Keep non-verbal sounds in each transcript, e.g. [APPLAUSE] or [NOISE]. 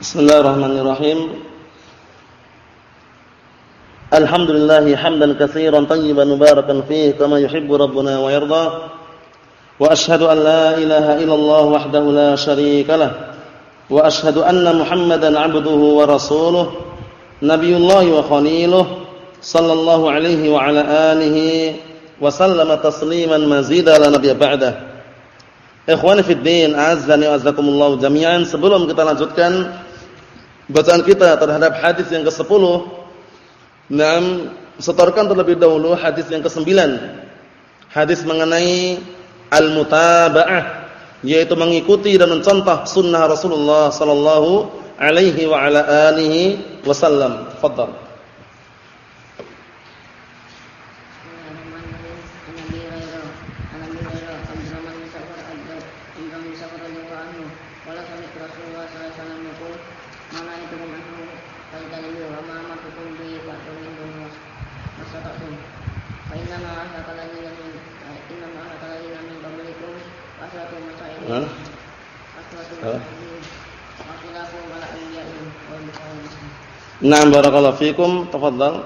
Bismillahirrahmanirrahim. Alhamdulillah hamdan katsiran tayyiban mubarakan fihi kama yuhibbu rabbuna wa yarda. Wa ashhadu an la ilaha illallah wahdahu la syarika lah. Wa ashhadu anna Muhammadan 'abduhu wa rasuluh. Nabiyullah wa khaliluh sallallahu alaihi wa ala alihi wa sallama tasliman mazida la nabiyya ba'dah. Ikhwani fid din, azzani wa azzakumullah jami'an. Sebelum kita lanjutkan bacaan kita terhadap hadis yang ke-10 Naam, setorkan terlebih dahulu hadis yang ke-9. Hadis mengenai al-mutaba'ah, yaitu mengikuti dan mencontoh sunnah Rasulullah sallallahu alaihi wa ala alihi wasallam. Fadhal. Naam barakallahu fikum, tafadhal.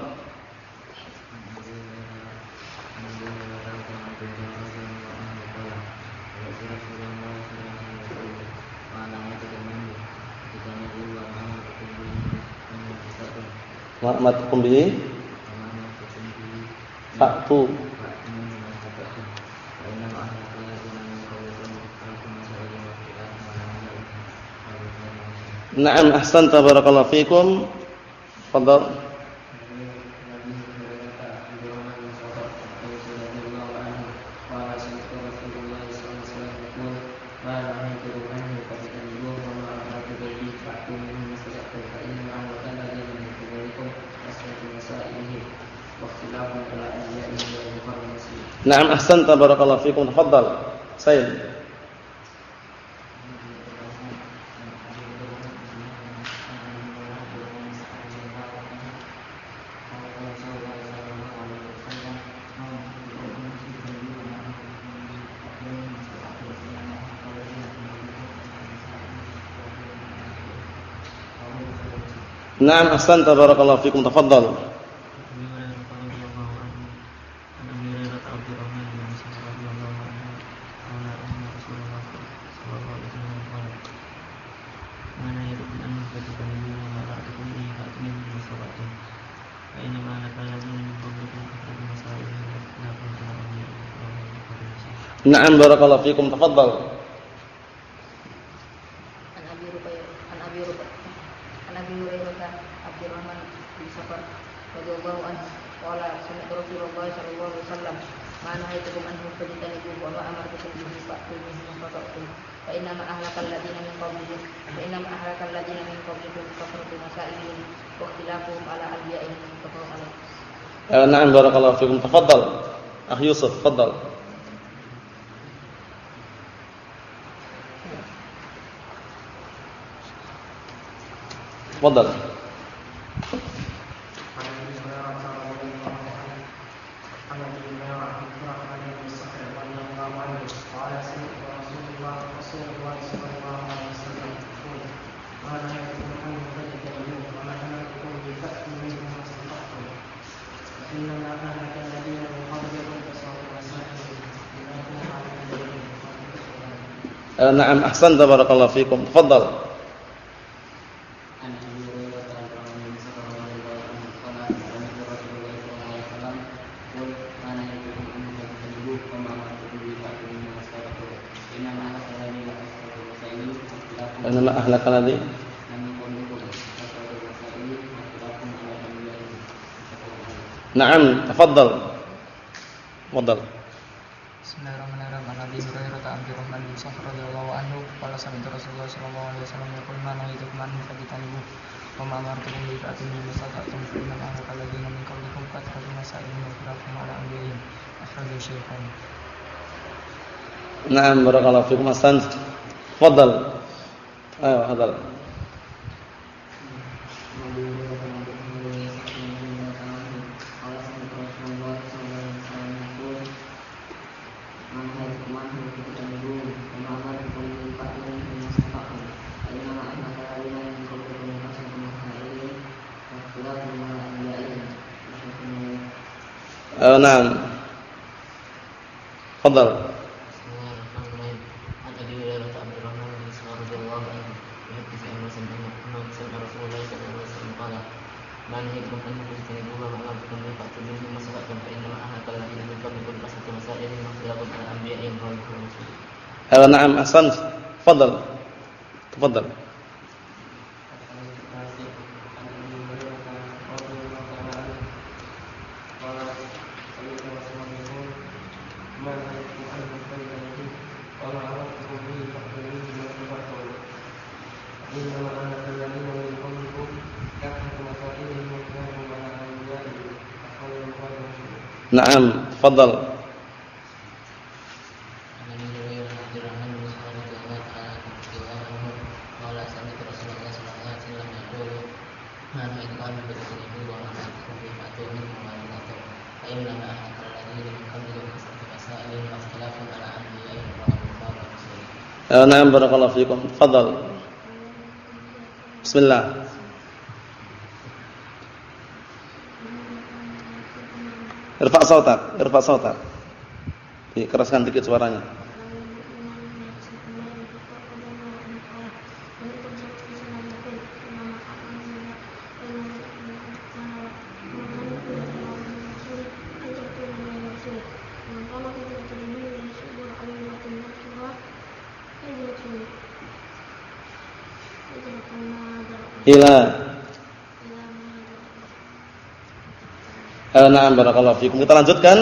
Ma'matukum bihi Fa'tu Naam ahsanta barakallahu fikum Fadal. Naam ahsanta barakallahu fikum. Tafadhal. Sayyid. Naam ahsanta barakallahu fikum tafadhal. Naam barakallahu fikum tafadhal. Na'am barakallahu fikum. Tafadhal. Akh Yusuf, tafadhal. Tafadhal. Na'am ahsan barakallahu fikum. Tafadhal. Nama ahlaka ladzi Naam, tafadhal. Tafadhal. نعم بارك الله فيكم. أحسنت. تفضل. أيوه هذا أه أيوة، نعم. تفضل. Uh, nah. Fadal. Eh, na'am ahsan. Fadal. Tafadhal. Naam, tafadhal. Naam barakallahu fikum. Fadhal. Bismillah. Irfa sautak, irfa sautak. Keraskan dikit suaranya. ila eh, Na'am barakallahu fikum. Kita lanjutkan.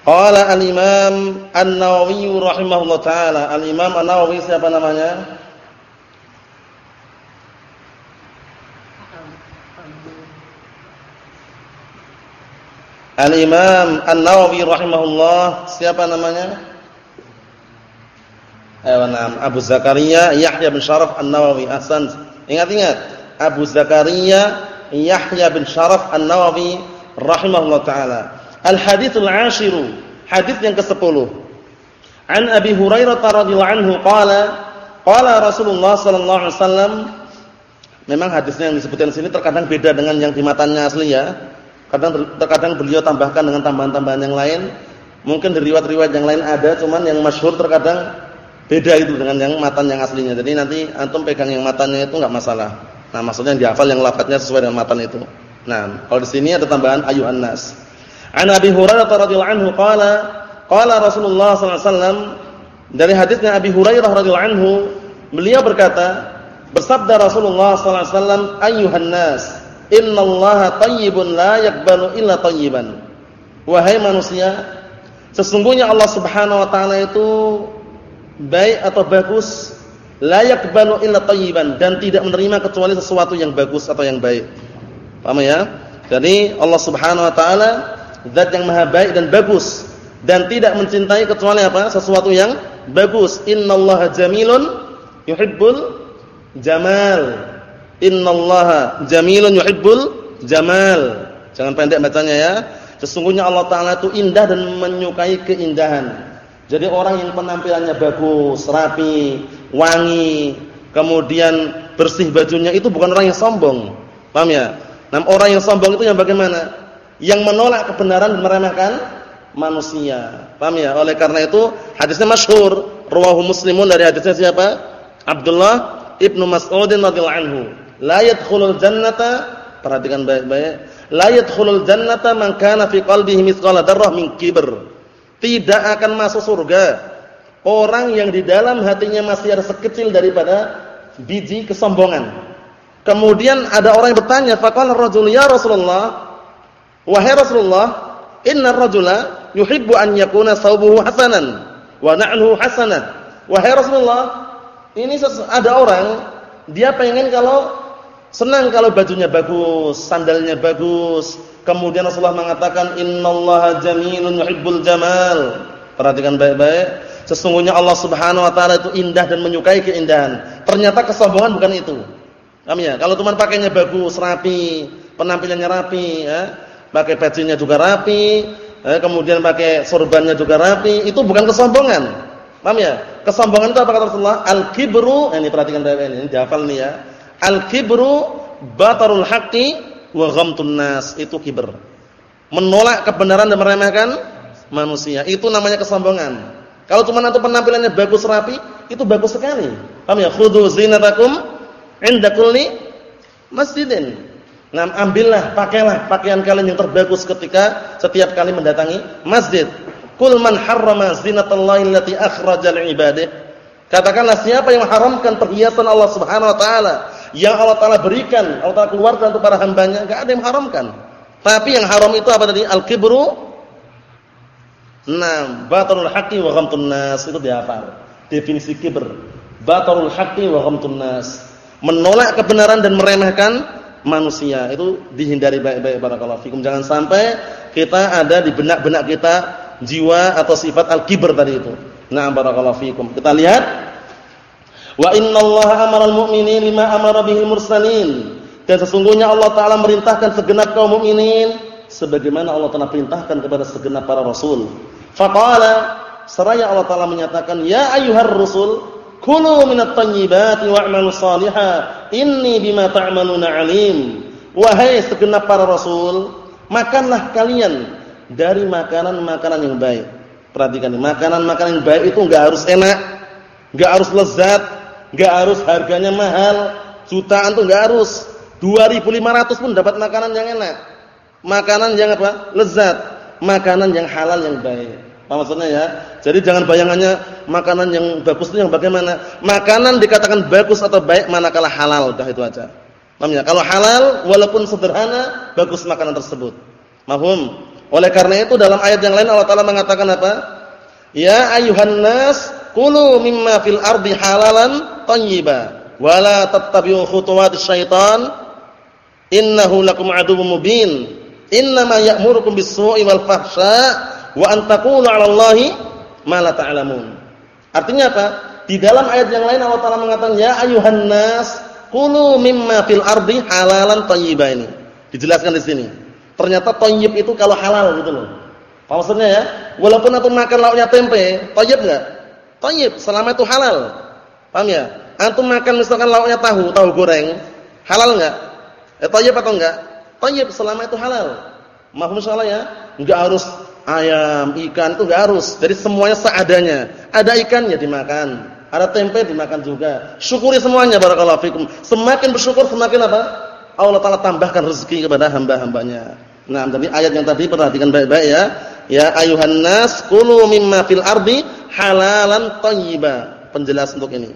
Qala al-Imam An-Nawawi rahimahullah taala. Al-Imam An-Nawawi siapa namanya? Al-Imam An-Nawawi rahimahullah siapa namanya? Ayo, Abu Zakaria Yahya bin Sharaf An-Nawawi. Ahsan. Ingat-ingat, Abu Zakaria Yahya bin Sharaf An-Nawawi rahimahullah taala. Al-haditsul 'ashiru, hadis yang ke-10. An Abi Hurairah radhiyallahu anhu qala qala Rasulullah sallallahu alaihi wasallam Memang hadisnya yang disebutkan sini terkadang beda dengan yang di matanya asli ya. Kadang terkadang beliau tambahkan dengan tambahan-tambahan yang lain. Mungkin di riwayat-riwayat yang lain ada, cuman yang masyhur terkadang Beda itu dengan yang matan yang aslinya. Jadi nanti antum pegang yang matanya itu enggak masalah. Nah, maksudnya dihafal yang lafadznya sesuai dengan matan itu. Nah, kalau di sini ada tambahan ayuhan nas. An Abi Hurairah radhiyallahu anhu qala qala Rasulullah sallallahu alaihi wasallam dari hadisnya Abi Hurairah radhiyallahu anhu beliau berkata bersabda Rasulullah sallallahu alaihi wasallam ayuhan nas innallaha thayyibun la yaqbalu illa thayyiban. Wahai manusia, sesungguhnya Allah Subhanahu wa taala itu baik atau bagus layak banu illa tayyiban dan tidak menerima kecuali sesuatu yang bagus atau yang baik. Paham ya? Jadi Allah Subhanahu wa taala zat yang maha baik dan bagus dan tidak mencintai kecuali apa? sesuatu yang bagus. Innallaha jamilun yuhibbul jamal. Innallaha jamilun yuhibbul jamal. Jangan pendek bacanya ya. Sesungguhnya Allah taala itu indah dan menyukai keindahan. Jadi orang yang penampilannya bagus, rapi, wangi, kemudian bersih bajunya itu bukan orang yang sombong. Paham ya? Nah, orang yang sombong itu yang bagaimana? Yang menolak kebenaran dan meremehkan manusia. Paham ya? Oleh karena itu hadisnya masyhur, rawahu Muslimun dari hadisnya siapa? Abdullah Ibnu Mas'ud radhiyallahu anhu. La yadkhulul jannata perhatikan baik-baik. La yadkhulul jannata man kana fi qalbihi mithqala dzarrah min kibr tidak akan masuk surga orang yang di dalam hatinya masih ada sekecil daripada biji kesombongan. Kemudian ada orang yang bertanya, faqala ar-rajul ya Rasulullah, wahai Rasulullah, inna ar-rajula yuhibbu an yakuna thawbuhu hasanan wa na'luhu hasanah. Wahai Rasulullah, ini ada orang dia pengen kalau senang kalau bajunya bagus, sandalnya bagus, Kemudian Rasulullah mengatakan innallaha jamilun yuhibbul jamal. Perhatikan baik-baik. Sesungguhnya Allah Subhanahu wa taala itu indah dan menyukai keindahan. Ternyata kesombongan bukan itu. Paham ya? Kalau teman pakainya bagus, rapi, penampilannya rapi, ya. Pakai bajunya juga rapi, ya. kemudian pakai sorbannya juga rapi, itu bukan kesombongan. Paham ya? Kesombongan itu apa kata Rasulullah? Al-kibru, ini perhatikan baik-baik ini, dihafal nih ya. Al-kibru batarul haqqi wa ghamtun nas itu kiber. Menolak kebenaran dan meremehkan manusia. Itu namanya kesombongan. Kalau cuma nanti penampilannya bagus rapi, itu bagus sekali. Paham ya? Khudhu zinatakum inda kulli masjidin. Nah, ambillah, pakailah pakaian kalian yang terbagus ketika setiap kali mendatangi masjid. Kul man harrama zinatallahi allati akhrajal ibadih. Katakanlah siapa yang mengharamkan perhiasan Allah Subhanahu wa taala yang Allah taala berikan, Allah taala keluarkan untuk para hambanya, enggak ada yang mengharamkan. Tapi yang haram itu apa tadi? Al-kibru Nah, batarul haqqi wa ghamtun nas itu dihafal. Definisi kibr. Batarul haqqi wa ghamtun nas. Menolak kebenaran dan meremehkan manusia. Itu dihindari baik-baik barakallahu fikum. Jangan sampai kita ada di benak-benak kita jiwa atau sifat al-kibr tadi itu. Nah, barakallahu fikum. Kita lihat Wa innallaha amaral mu'minin lima amara bihil mursalin. Dan sesungguhnya Allah taala merintahkan segenap kaum mukminin sebagaimana Allah telah perintahkan kepada segenap para rasul. Faqala seraya Allah taala menyatakan ya ayyuhar rusul kulu minat thayyibati wa'malu shalihan inni bima ta'maluna alim. Wahai segenap para rasul, makanlah kalian dari makanan-makanan yang baik. Perhatikan makanan-makanan yang baik itu enggak harus enak, enggak harus lezat, enggak harus harganya mahal, jutaan tuh enggak harus. 2500 pun dapat makanan yang enak. Makanan yang apa? Lezat, makanan yang halal yang baik. Apa maksudnya ya? Jadi jangan bayangannya makanan yang bagus itu yang bagaimana? Makanan dikatakan bagus atau baik manakala halal, udah itu aja. Paham ya? Kalau halal walaupun sederhana, bagus makanan tersebut. Mahum. Oleh karena itu dalam ayat yang lain Allah Taala mengatakan apa? Ya ayuhan nas kulu mimma fil ardi halalan thayyiba wa la tattabi'u khutuwatis syaitan innahu lakum aduwwum mubin innama ya'murukum bis-su'i wal fahsya wa an taqulu 'ala Allahi ma la ta'lamun. Artinya apa? Di dalam ayat yang lain Allah Taala mengatakan ya ayuhan nas kulu mimma fil ardi halalan thayyiba ini. Dijelaskan di sini. Ternyata thayyib itu kalau halal gitu loh. Apa maksudnya ya? Walaupun antum makan lauknya tempe, thayyib enggak? Thayyib selama itu halal. Paham ya? Antum makan misalkan lauknya tahu, tahu goreng, halal enggak? Eh thayyib atau enggak? Thayyib selama itu halal. Mahfum insyaallah ya? Enggak harus ayam, ikan itu enggak harus. Jadi semuanya seadanya. Ada ikan ya dimakan, ada tempe dimakan juga. Syukuri semuanya barakallahu fikum. Semakin bersyukur semakin apa? Allah taala tambahkan rezeki kepada hamba-hambanya. Nah, jadi ayat yang tadi perhatikan baik-baik ya. Ya ayuhan nas kulu mimma fil ardi halalan thayyiba. Penjelas untuk ini.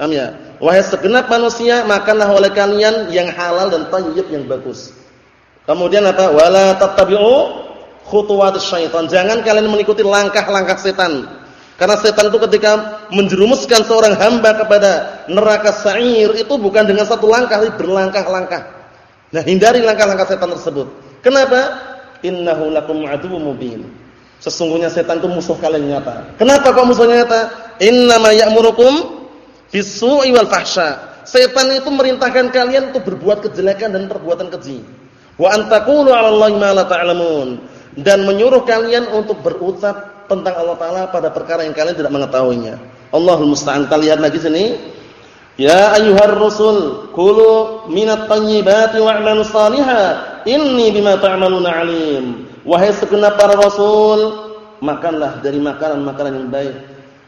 Paham ya? Wahai segenap manusia, makanlah oleh kalian yang halal dan thayyib yang bagus. Kemudian apa? Wala tattabi'u khutuwatis syaitan. Jangan kalian mengikuti langkah-langkah setan. Karena setan itu ketika menjerumuskan seorang hamba kepada neraka sa'ir itu bukan dengan satu langkah, tapi berlangkah-langkah. Nah, hindari langkah-langkah setan tersebut. Kenapa? Innahu lakum aduwwum mubin. Sesungguhnya setan itu musuh kalian nyata. Kenapa kok musuhnya nyata? Innama ya'murukum bis-su'i wal fahsya. Setan itu merintahkan kalian untuk berbuat kejelekan dan perbuatan keji. Wa antakulu 'ala Allahi ma la ta'lamun dan menyuruh kalian untuk berucap tentang Allah taala pada perkara yang kalian tidak mengetahuinya. Allahul musta'an. Kita lihat lagi sini. Ya ayyuhar rusul, kulu minat thayyibati wa'malu shalihan. Inni bima ta'maluna 'alim. Wahai segenap para rasul, makanlah dari makanan-makanan yang baik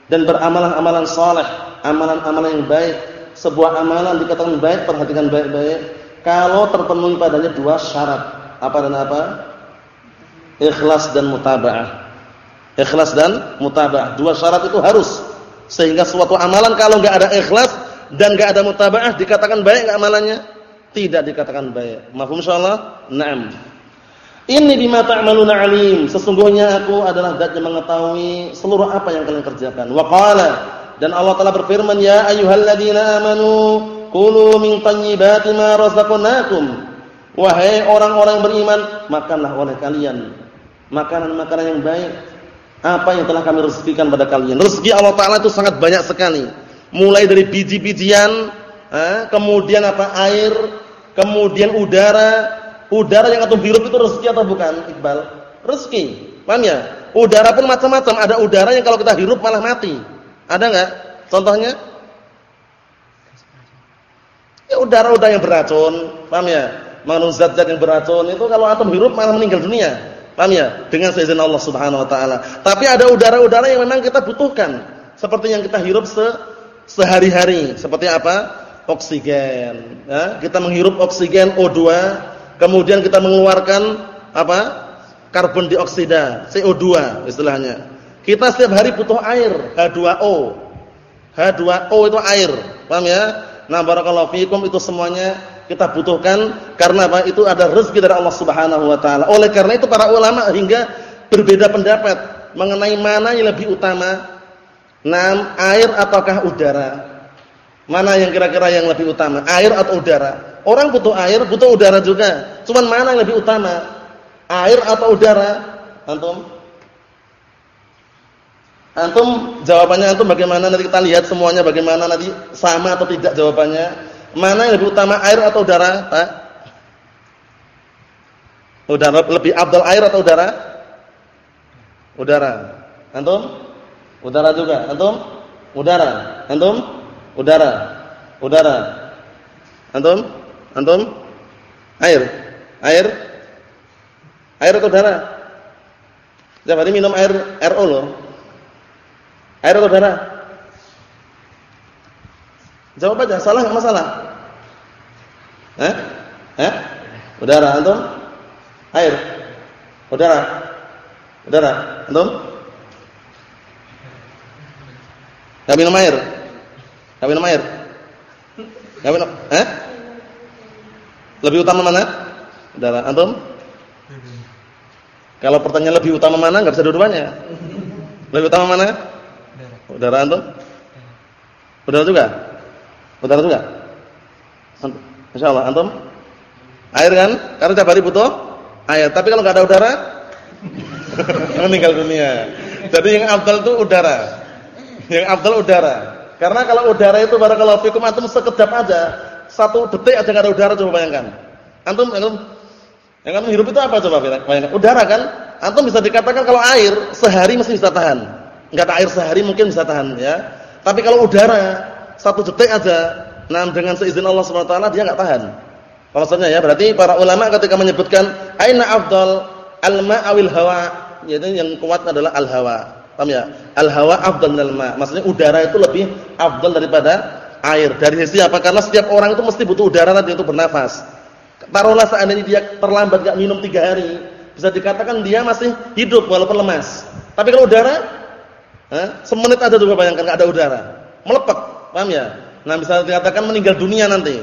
dan beramalan amalan saleh, amalan-amalan yang baik. Sebuah amalan dikatakan baik, perhatikan baik-baik kalau terpenuhi padanya dua syarat. Apa dan apa? Ikhlas dan mutaba'ah. Ikhlas dan mutaba'ah. Dua syarat itu harus. Sehingga suatu amalan kalau enggak ada ikhlas dan enggak ada mutaba'ah dikatakan baik enggak amalannya? Tidak dikatakan baik. Mafhum insyaallah? Naam. Ini bima ta'maluna alim. Sesungguhnya aku adalah zat yang mengetahui seluruh apa yang kalian kerjakan. Wa qala dan Allah telah berfirman, "Ya ayyuhalladzina amanu Kulu min thayyibati ma razaqnakum. Wahai orang-orang beriman, makanlah oleh kalian makanan-makanan yang baik. Apa yang telah kami rezekikan pada kalian. Rezeki Allah Taala itu sangat banyak sekali. Mulai dari biji-bijian, eh, kemudian apa air, kemudian udara. Udara yang antum hirup itu rezeki atau bukan, Iqbal? Rezeki. Paham ya? Udara pun macam-macam. Ada udara yang kalau kita hirup malah mati. Ada enggak? Contohnya? Ya udara-udara yang beracun, paham ya? mengandung zat-zat yang beracun itu kalau antum hirup malah meninggal dunia. Paham ya? Dengan seizin Allah Subhanahu wa taala. Tapi ada udara-udara yang memang kita butuhkan. Seperti yang kita hirup se sehari-hari. Seperti apa? Oksigen. Ya, kita menghirup oksigen O2, kemudian kita mengeluarkan apa? Karbon dioksida, CO2 istilahnya. Kita setiap hari butuh air, H2O. H2O itu air. Paham ya? Nah, barakallahu fiikum itu semuanya kita butuhkan karena apa? Itu ada rezeki dari Allah Subhanahu wa taala. Oleh karena itu para ulama hingga berbeda pendapat mengenai mana yang lebih utama, nam air ataukah udara. Mana yang kira-kira yang lebih utama, air atau udara? Orang butuh air, butuh udara juga. Cuman mana yang lebih utama? Air atau udara? Antum? Antum jawabannya antum bagaimana nanti kita lihat semuanya bagaimana nanti sama atau tidak jawabannya. Mana yang lebih utama air atau udara, Pak? Udara lebih abdal air atau udara? Udara. Antum? Udara juga. Antum? Udara. Antum? Udara. Udara. Antum? Antum? Air. Air? Air atau udara? Jangan minum air RO loh. Air atau udara? Jawab aja, salah enggak masalah. Eh? Eh? Udara antum? Air. Udara. Udara. Antum? Enggak minum air. Enggak minum air. Enggak minum, eh? Lebih utama mana? Udara. Antum? Kalau pertanyaan lebih utama mana enggak bisa dua-duanya. Lebih utama mana? Udara antum? Udara juga? Udara juga? Insyaallah antum? Air kan? Karena tiap hari butuh air. Tapi kalau enggak ada udara [LAUGHS] meninggal dunia. Jadi yang afdal itu udara. Yang afdal udara. Karena kalau udara itu barakallahu fikum antum sekedap aja, satu detik aja enggak ada udara coba bayangkan. Antum antum yang kamu hidup itu apa coba bayangkan? Udara kan? Antum bisa dikatakan kalau air sehari mesti bisa tahan. Enggak ada air sehari mungkin bisa tahan ya. Tapi kalau udara satu detik aja, nah dengan seizin Allah Subhanahu wa taala dia enggak tahan. Maksudnya ya, berarti para ulama ketika menyebutkan aina afdal al-ma' awil hawa, yaitu yang kuat adalah al-hawa. Paham ya? Al-hawa afdal minal ma'. Maksudnya udara itu lebih afdal daripada air. Dari sisi apa? Karena setiap orang itu mesti butuh udara tadi untuk bernafas. Taruhlah seandainya dia terlambat enggak minum tiga hari, bisa dikatakan dia masih hidup walaupun lemas. Tapi kalau udara, semenit aja coba bayangkan enggak ada udara, melepek. Paham ya? Nah, bisa dikatakan meninggal dunia nanti.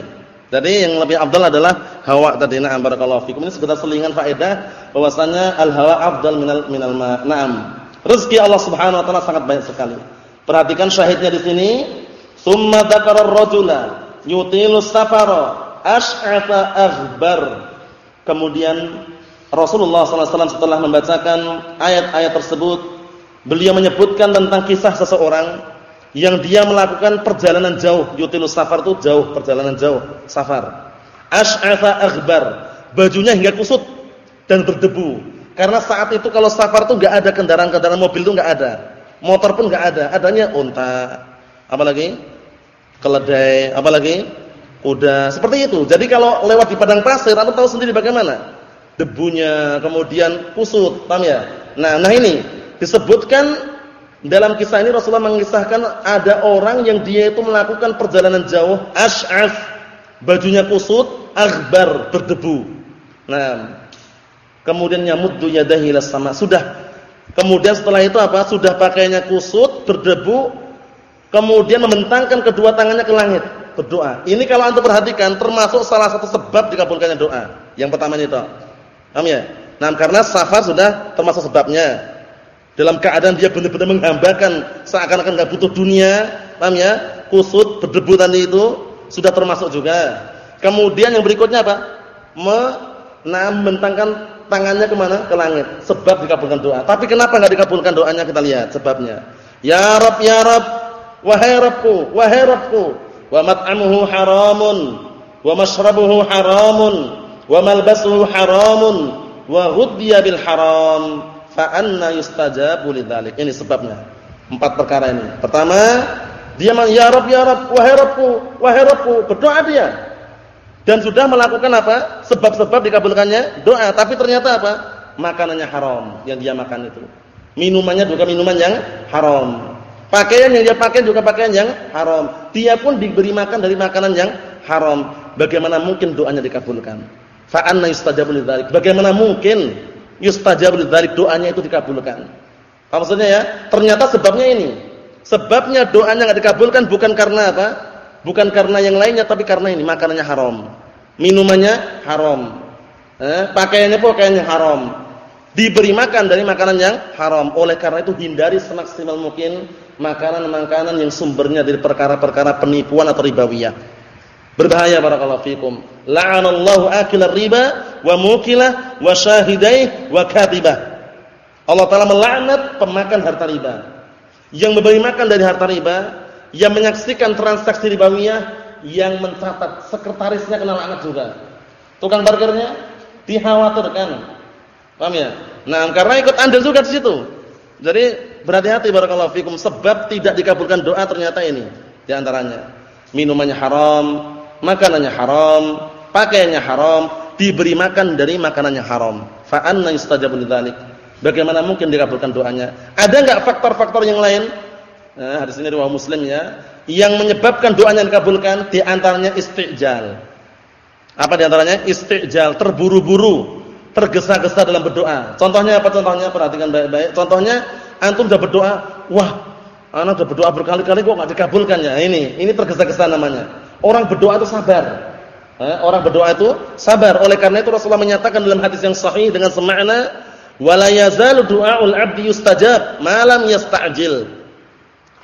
Jadi yang lebih afdal adalah hawa tadi na'am barakallahu fikum. Ini sekedar selingan faedah bahwasanya al-hawa afdal minal minal ma. Naam. Rezeki Allah Subhanahu wa taala sangat banyak sekali. Perhatikan syahidnya di sini, summa dzakara ar-rajula yutilu safara ash'atha aghbar. Kemudian Rasulullah SAW setelah membacakan ayat-ayat tersebut, beliau menyebutkan tentang kisah seseorang yang dia melakukan perjalanan jauh, yutilus safar itu jauh, perjalanan jauh, safar. Ash'atha aghbar, bajunya hingga kusut dan berdebu. Karena saat itu kalau safar itu enggak ada kendaraan-kendaraan mobil itu enggak ada. Motor pun enggak ada, adanya unta, apalagi keledai, apalagi kuda, seperti itu. Jadi kalau lewat di padang pasir, Anda tahu sendiri bagaimana? Debunya, kemudian kusut, paham ya? Nah, nah ini disebutkan dalam kisah ini Rasulullah mengisahkan ada orang yang dia itu melakukan perjalanan jauh, ash'af, bajunya kusut, aghbar, berdebu. Nah, kemudian nyamuddu yadahi sama. Sudah. Kemudian setelah itu apa? Sudah pakainya kusut, berdebu, kemudian membentangkan kedua tangannya ke langit, berdoa. Ini kalau antum perhatikan termasuk salah satu sebab dikabulkannya doa. Yang pertama itu. Paham ya? Nah, karena safar sudah termasuk sebabnya dalam keadaan dia benar-benar menghambakan seakan-akan enggak butuh dunia, paham ya? Kusut berdebu tadi itu sudah termasuk juga. Kemudian yang berikutnya apa? Membentangkan tangannya ke mana? Ke langit. Sebab dikabulkan doa. Tapi kenapa enggak dikabulkan doanya? Kita lihat sebabnya. Ya Rabb, ya Rabb, wahai Rabbku, wahai Rabbku, wa mat'amuhu haramun, wa mashrabuhu haramun, wa malbasuhu haramun, wa haram fa anna yustajabu lidzalik. Ini sebabnya. Empat perkara ini. Pertama, dia man ya Rabb ya wahai wahai berdoa dia. dan sudah melakukan apa? Sebab-sebab dikabulkannya doa, tapi ternyata apa? Makanannya haram yang dia makan itu. Minumannya juga minuman yang haram. Pakaian yang dia pakai juga pakaian yang haram. Dia pun diberi makan dari makanan yang haram. Bagaimana mungkin doanya dikabulkan? Fa anna yustajabu lidzalik? Bagaimana mungkin yustajabu lidzalik doanya itu dikabulkan? Apa maksudnya ya? Ternyata sebabnya ini. Sebabnya doanya enggak dikabulkan bukan karena apa? Bukan karena yang lainnya tapi karena ini makanannya haram. Minumannya haram. Eh, pakaiannya pakaiannya haram. Diberi makan dari makanan yang haram. Oleh karena itu hindari semaksimal mungkin makanan-makanan yang sumbernya dari perkara-perkara penipuan atau ribawiyah. Berbahaya barakallahu fikum. La'anallahu akilar riba wa mukilah wa syahidai wa katibah. Allah Taala melaknat pemakan harta riba. Yang memberi makan dari harta riba, yang menyaksikan transaksi ribawiyah, yang mencatat sekretarisnya kena laknat juga. Tukang parkirnya dikhawatirkan. Paham ya? Nah, karena ikut andil juga di situ. Jadi berhati-hati barakallahu fikum sebab tidak dikabulkan doa ternyata ini di antaranya. Minumannya haram, makanannya haram, pakaiannya haram, diberi makan dari makanannya haram. Fa anna yustajabu lidzalik? Bagaimana mungkin dikabulkan doanya? Ada enggak faktor-faktor yang lain? Nah, hadis ini riwayat Muslim ya, yang menyebabkan doanya dikabulkan di antaranya istijal. Apa di antaranya? Istijal, terburu-buru, tergesa-gesa dalam berdoa. Contohnya apa contohnya? Perhatikan baik-baik. Contohnya antum sudah berdoa, wah, anak sudah berdoa berkali-kali kok enggak dikabulkan ya. Ini, ini tergesa-gesa namanya. Orang berdoa itu sabar. Eh, orang berdoa itu sabar. Oleh karena itu Rasulullah menyatakan dalam hadis yang sahih dengan semakna wala yazalu du'aul 'abdi yustajab malam yasta'jil.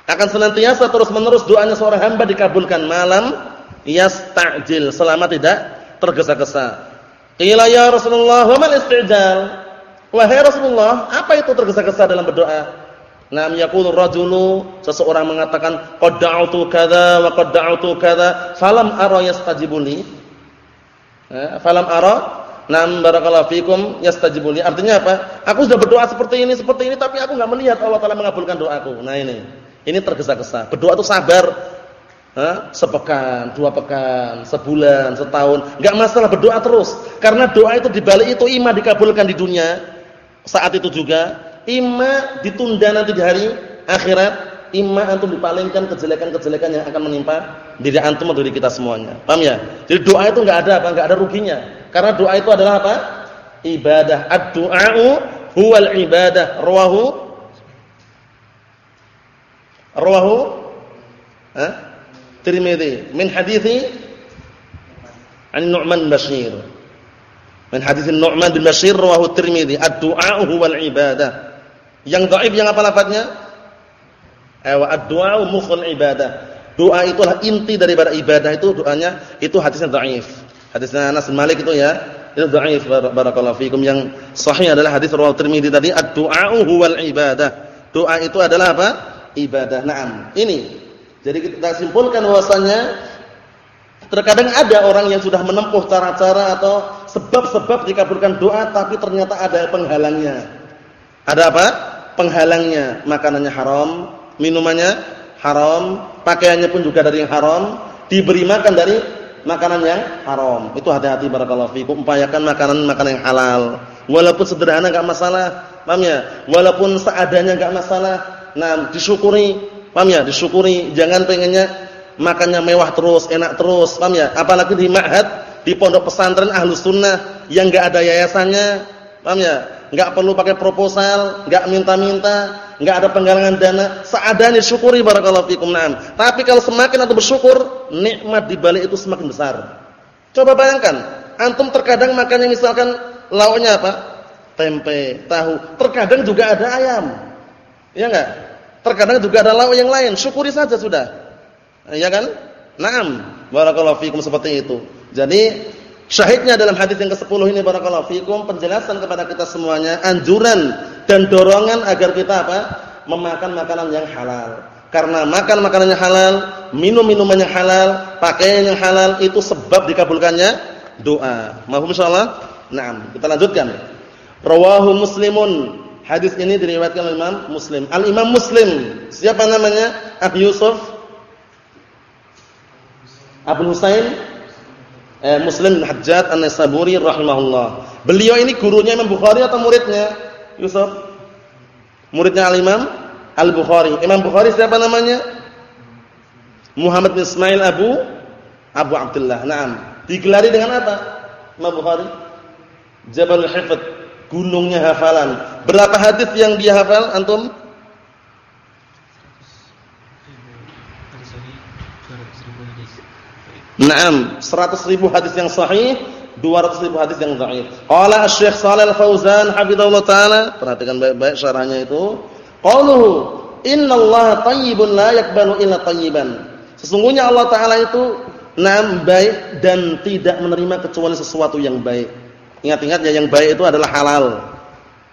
Akan senantiasa terus-menerus doanya seorang hamba dikabulkan malam yasta'jil selama tidak tergesa-gesa. Qila ya Rasulullah, wa? Wahai Rasulullah, apa itu tergesa-gesa dalam berdoa? Nam yaqulu rajulu seseorang mengatakan qad da'utu kadza wa qad da'utu kadza falam ara yastajibuli. Eh, falam ara Nam barakallahu fikum yastajibuli. Artinya apa? Aku sudah berdoa seperti ini, seperti ini tapi aku enggak melihat Allah taala mengabulkan doaku. Nah ini. Ini tergesa-gesa. Berdoa itu sabar. Hah? Sepekan, dua pekan, sebulan, setahun, enggak masalah berdoa terus. Karena doa itu dibalik itu ima dikabulkan di dunia saat itu juga, ima ditunda nanti di hari akhirat, ima antum dipalingkan kejelekan-kejelekan yang akan menimpa diri antum atau diri kita semuanya. Paham ya? Jadi doa itu enggak ada apa? Enggak ada ruginya. Karena doa itu adalah apa? Ibadah. Ad-du'a'u huwal ibadah. Rawahu Rawahu ha? Tirmidzi min hadithi An Nu'man bin Bashir. Min hadits Nu'man bin Bashir rawahu Tirmidzi, ad-du'a'u huwal ibadah. Yang dhaif yang apa lafadznya? Ayo ad-du'a'u mukhul ibadah. Doa itulah inti daripada ibadah itu doanya itu hadisnya dhaif. Hadisnya Anas Malik itu ya, itu dhaif barakallahu fikum. Yang sahih adalah hadis riwayat Tirmizi tadi ad-du'a'u huwal ibadah. Doa itu adalah apa? Ibadah. Naam. Ini. Jadi kita simpulkan bahwasanya terkadang ada orang yang sudah menempuh cara-cara atau sebab-sebab dikabulkan doa tapi ternyata ada penghalangnya. Ada apa? Penghalangnya. Makanannya haram, minumannya haram, pakaiannya pun juga dari yang haram, diberi makan dari makanan yang haram. Itu hati-hati barakallahu fikum, upayakan makanan-makanan yang halal. Walaupun sederhana enggak masalah, paham ya? Walaupun seadanya enggak masalah. Nah, disyukuri, paham ya? Disyukuri, jangan pengennya makannya mewah terus, enak terus, paham ya? Apalagi di ma'had, di pondok pesantren Ahlus Sunnah yang enggak ada yayasannya, paham ya? Enggak perlu pakai proposal, enggak minta-minta, enggak ada penggalangan dana, seadanya syukuri barakallahu fikum. Naam. Tapi kalau semakin antum bersyukur, nikmat di balik itu semakin besar. Coba bayangkan, antum terkadang makannya misalkan lauknya apa? Tempe, tahu. Terkadang juga ada ayam. Iya enggak? Terkadang juga ada lauk yang lain. Syukuri saja sudah. Iya kan? Naam. Barakallahu fikum seperti itu. Jadi Syahidnya dalam hadis yang ke-10 ini barakallahu fikum penjelasan kepada kita semuanya anjuran dan dorongan agar kita apa? memakan makanan yang halal. Karena makan makanan yang halal, minum minuman yang halal, pakaian yang halal itu sebab dikabulkannya doa. Mahum insyaallah? Naam, kita lanjutkan. Rawahu Muslimun. Hadis ini diriwayatkan oleh Imam Muslim. Al-Imam Muslim, siapa namanya? Ah Yusuf Abu Husain Eh, Muslim bin Hajjat An-Naisaburi rahimahullah. Beliau ini gurunya Imam Bukhari atau muridnya? Yusuf? Muridnya Al-Imam Al-Bukhari. Imam Bukhari siapa namanya? Muhammad bin Ismail Abu Abu Abdullah. Naam. Digelari dengan apa? Imam Bukhari. Jabal Hifdz, gunungnya hafalan. Berapa hadis yang dia hafal antum? Naam, 100 ribu hadis yang sahih, 200 ribu hadis yang dhaif. Qala Asy-Syaikh Shalal Fauzan hafizallahu taala, perhatikan baik-baik syarahnya itu. Qauluhu, "Innallaha thayyibun la yaqbalu illa thayyiban." Sesungguhnya Allah taala itu nam baik dan tidak menerima kecuali sesuatu yang baik. Ingat-ingat ya yang baik itu adalah halal.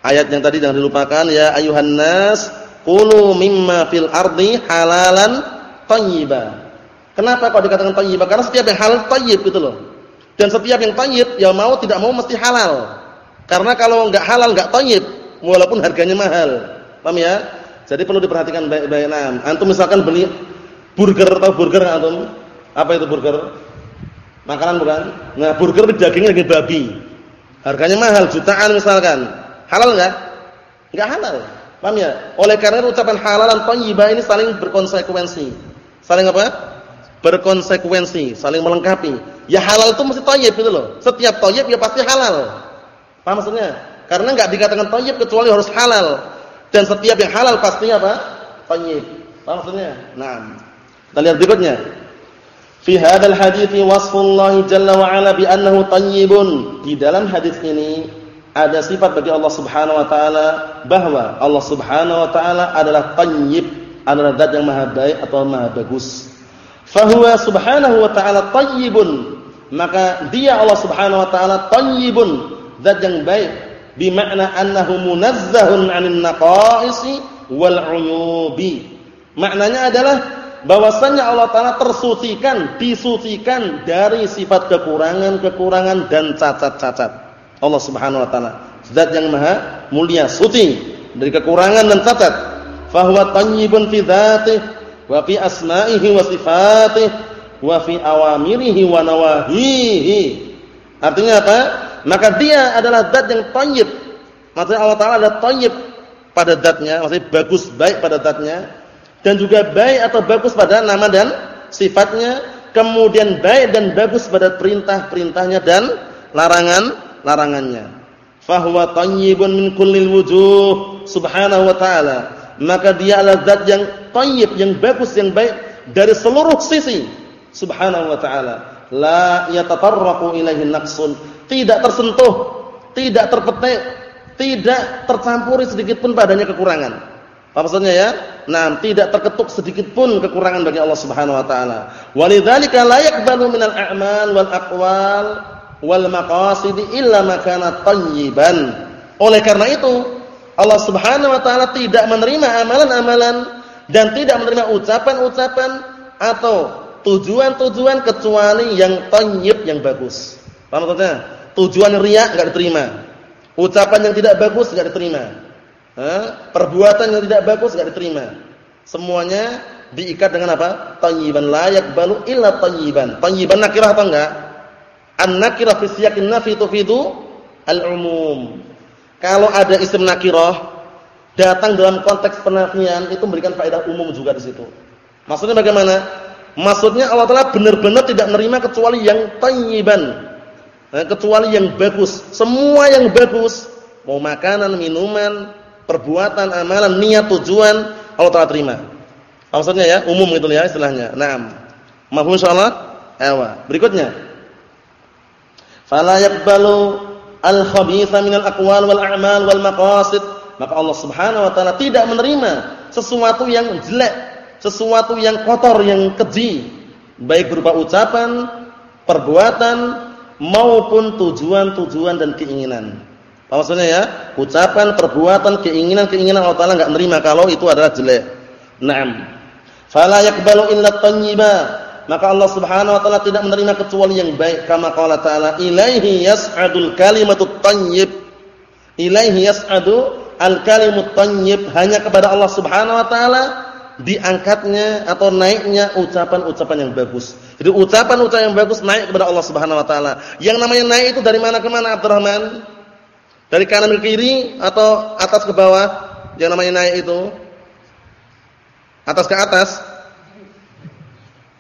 Ayat yang tadi jangan dilupakan ya ayuhan nas qulu mimma fil ardi halalan thayyiban Kenapa kok dikatakan thayyibah? Karena setiap yang halal thayyib gitu loh. Dan setiap yang thayyib ya mau tidak mau mesti halal. Karena kalau enggak halal enggak thayyib, walaupun harganya mahal. Paham ya? Jadi perlu diperhatikan baik-baik. Nah, antum misalkan beli burger atau burger antum? Apa itu burger? Makanan bukan? Nah, burger dagingnya daging babi. Harganya mahal, jutaan misalkan. Halal enggak? Enggak halal. Paham ya? Oleh karena ucapan halal dan thayyibah ini saling berkonsekuensi. Saling apa? Berkonsekuensi, saling melengkapi. Ya halal itu mesti thayyib gitu loh. Setiap thayyib ya pasti halal. Paham maksudnya? Karena enggak dikatakan thayyib kecuali harus halal. Dan setiap yang halal pasti apa? Thayyib. Paham maksudnya? Nah. Kita lihat berikutnya. Fi hadzal hadithi wasfullahi jalla wa ala bi annahu thayyibun. Di dalam hadis ini ada sifat bagi Allah Subhanahu wa taala bahwa Allah Subhanahu wa taala adalah thayyib, adalah zat yang maha baik atau maha bagus fahuwa subhanahu wa ta'ala tayyibun. Maka dia Allah subhanahu wa ta'ala tayyibun. Zat yang baik. Bimakna annahu munazzahun 'anil naqaisi wal 'uyubi. Maknanya adalah bahwasanya Allah taala tersucikan disucikan dari sifat kekurangan-kekurangan dan cacat-cacat. Allah Subhanahu wa taala. Zat yang maha mulia suci dari kekurangan dan cacat. Fahuwa tayyibun fi dzatihi wa fi asma'ihi wa sifatih wa fi awamirihi wa nawahihi. Artinya apa? Maka dia adalah zat yang thayyib. Maksudnya Allah Taala adalah thayyib pada zatnya, maksudnya bagus baik pada zatnya dan juga baik atau bagus pada nama dan sifatnya, kemudian baik dan bagus pada perintah-perintahnya dan larangan-larangannya. Fahuwa thayyibun min kullil wujuh subhanahu wa ta'ala. Maka dia adalah zat yang thayyib, yang bagus, yang baik dari seluruh sisi. Subhanahu wa ta'ala. La yatatarraqu ilaihi naqsun. Tidak tersentuh, tidak terpetik, tidak tercampuri sedikit pun padanya kekurangan. Apa maksudnya ya? Nah, tidak terketuk sedikit pun kekurangan bagi Allah Subhanahu wa taala. Walidzalika la yaqbalu minal a'mal wal aqwal wal maqasid illa ma kana thayyiban. Oleh karena itu, Allah Subhanahu wa taala tidak menerima amalan-amalan dan tidak menerima ucapan-ucapan atau tujuan-tujuan kecuali yang thayyib yang bagus. Paham maksudnya? Tujuan riya enggak diterima. Ucapan yang tidak bagus enggak diterima. Perbuatan yang tidak bagus enggak diterima. Semuanya diikat dengan apa? Thayyiban la yaqbalu illa thayyiban. Thayyiban nakirah atau enggak? An-nakirah fi siyaqin nafi tufidu al-umum. Kalau ada isim nakirah datang dalam konteks penafian itu memberikan faedah umum juga di situ. Maksudnya bagaimana? Maksudnya Allah Taala benar-benar tidak menerima kecuali yang thayyiban. Nah, kecuali yang bagus. Semua yang bagus, mau makanan, minuman, perbuatan, amalan, niat, tujuan, Allah Taala terima. Maksudnya ya, umum gitu ya istilahnya. Naam. Mahfum insyaallah? Ewa. Berikutnya. Fala yaqbalu al-khabitha minal aqwal wal a'mal wal maqasid maka Allah Subhanahu wa taala tidak menerima sesuatu yang jelek, sesuatu yang kotor, yang keji, baik berupa ucapan, perbuatan maupun tujuan-tujuan dan keinginan. Apa maksudnya ya? Ucapan, perbuatan, keinginan-keinginan Allah taala enggak menerima kalau itu adalah jelek. Naam. Fala yaqbalu illa thayyiba. Maka Allah Subhanahu wa taala tidak menerima kecuali yang baik kama qala ta'ala ilaihi yas'adul kalimatut thayyib. Ilaihi yas'adu al-kalimut thayyib hanya kepada Allah Subhanahu wa taala diangkatnya atau naiknya ucapan-ucapan yang bagus. Jadi ucapan-ucapan yang bagus naik kepada Allah Subhanahu wa taala. Yang namanya naik itu dari mana ke mana Abdurrahman? Dari kanan ke kiri atau atas ke bawah? Yang namanya naik itu atas ke atas?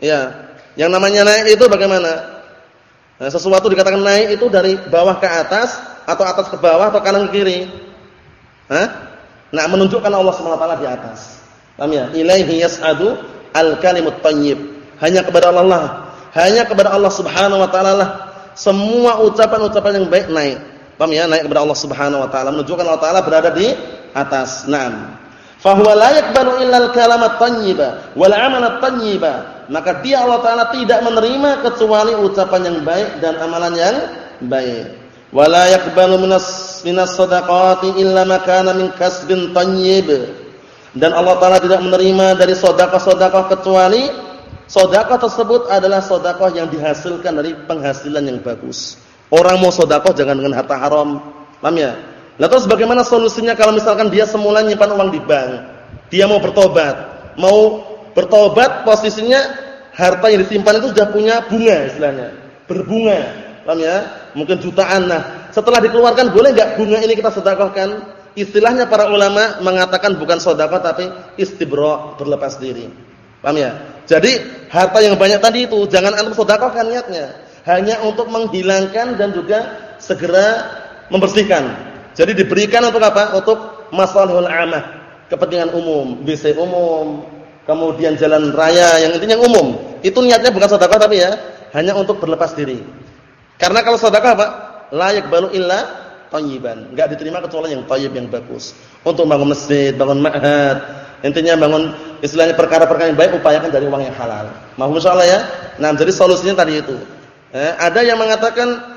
Ya. Yang namanya naik itu bagaimana? Nah, sesuatu dikatakan naik itu dari bawah ke atas atau atas ke bawah atau kanan ke kiri? Hah? Nah, menunjukkan Allah SWT di atas. Paham ya? Ilaihi yas'adu al-kalimut thayyib. Hanya kepada Allah lah. Hanya kepada Allah Subhanahu wa taala lah semua ucapan-ucapan yang baik naik. Paham ya? Naik kepada Allah Subhanahu wa taala, menunjukkan Allah taala berada di atas. Naam. Fa huwa la yaqbalu illa al-kalamat thayyiba wal 'amalat thayyiba. Maka dia Allah taala tidak menerima kecuali ucapan yang baik dan amalan yang baik. Wala yaqbalu minas minas sadaqati illa ma kana min kasbin thayyib. Dan Allah taala tidak menerima dari sedekah-sedekah kecuali sedekah tersebut adalah sedekah yang dihasilkan dari penghasilan yang bagus. Orang mau sedekah jangan dengan harta haram. Paham ya? Lah terus bagaimana solusinya kalau misalkan dia semula nyimpan uang di bank, dia mau bertobat, mau bertobat posisinya harta yang disimpan itu sudah punya bunga istilahnya, berbunga. Paham ya? Mungkin jutaan. Nah, setelah dikeluarkan boleh enggak bunga ini kita sedekahkan? Istilahnya para ulama mengatakan bukan sedekah tapi istibra, berlepas diri. Paham ya? Jadi harta yang banyak tadi itu jangan antum sedekahkan niatnya, hanya untuk menghilangkan dan juga segera membersihkan. Jadi diberikan untuk apa? Untuk masalahul amah, kepentingan umum, WC umum, kemudian jalan raya yang intinya umum. Itu niatnya bukan sedekah tapi ya, hanya untuk berlepas diri. Karena kalau sedekah apa? layak balu illa thayyiban. Enggak diterima kecuali yang thayyib yang bagus. Untuk bangun masjid, bangun ma'had, intinya bangun istilahnya perkara-perkara yang baik upayakan dari uang yang halal. Mohon insyaallah ya. Nah, jadi solusinya tadi itu. Eh, ada yang mengatakan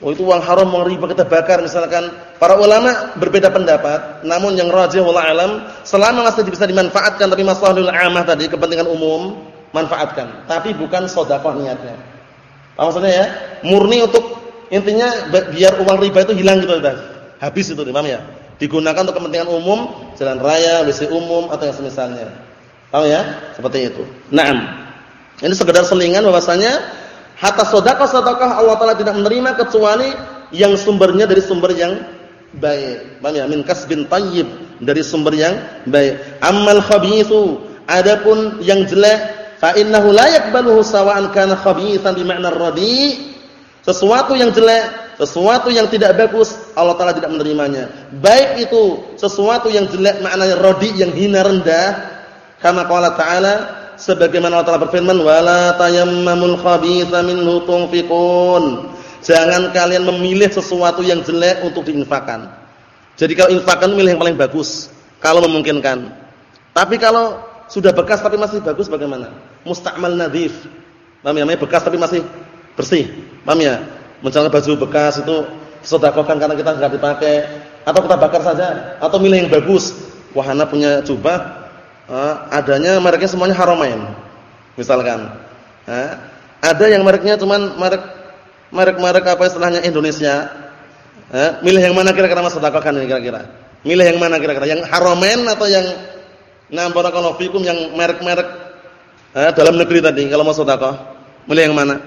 Oh itu uang haram riba kita bakar misalkan. Para ulama berbeda pendapat, namun yang rajih wallah alam, selama masih bisa dimanfaatkan tapi maslahul amah tadi kepentingan umum, manfaatkan. Tapi bukan sedekah niatnya. Apa maksudnya ya? Murni untuk Intinya biar uang riba itu hilang gitu udah. Habis itu, paham ya? Digunakan untuk kepentingan umum, jalan raya, WC umum atau yang semisalnya. Paham ya? Seperti itu. Naam. Ini sekedar selingan bahwasanya hatta sedekah-sedekah Allah taala tidak menerima kecuali yang sumbernya dari sumber yang baik. Paham ya? Min kasbin thayyib, dari sumber yang baik. Amal khabithu, adapun yang jelek fa innahu la yaqbaluhu sawa'an kana khabithan bi ma'na radi sesuatu yang jelek, sesuatu yang tidak bagus, Allah taala tidak menerimanya. Baik itu sesuatu yang jelek maknanya rodi yang hina rendah, kama qala ta'ala sebagaimana Allah taala berfirman, "Wala tayammamul khabitha minhu tunfiqun." Jangan kalian memilih sesuatu yang jelek untuk diinfakkan. Jadi kalau infakkan milih yang paling bagus kalau memungkinkan. Tapi kalau sudah bekas tapi masih bagus bagaimana? Musta'mal nadhif. Namanya bekas tapi masih bersih. Paham ya? Misalnya baju bekas itu sedekahkan karena kita enggak dipakai atau kita bakar saja atau milih yang bagus. Wahana punya jubah adanya mereknya semuanya haramain. Misalkan. Uh, ada yang mereknya cuman merek merek-merek apa istilahnya Indonesia. Uh, milih yang mana kira-kira Mas sedekahkan ini kira-kira? Milih yang mana kira-kira? Yang haramain atau yang nah barakallahu fikum yang merek-merek uh, dalam negeri tadi kalau mau sedekah? Milih yang mana?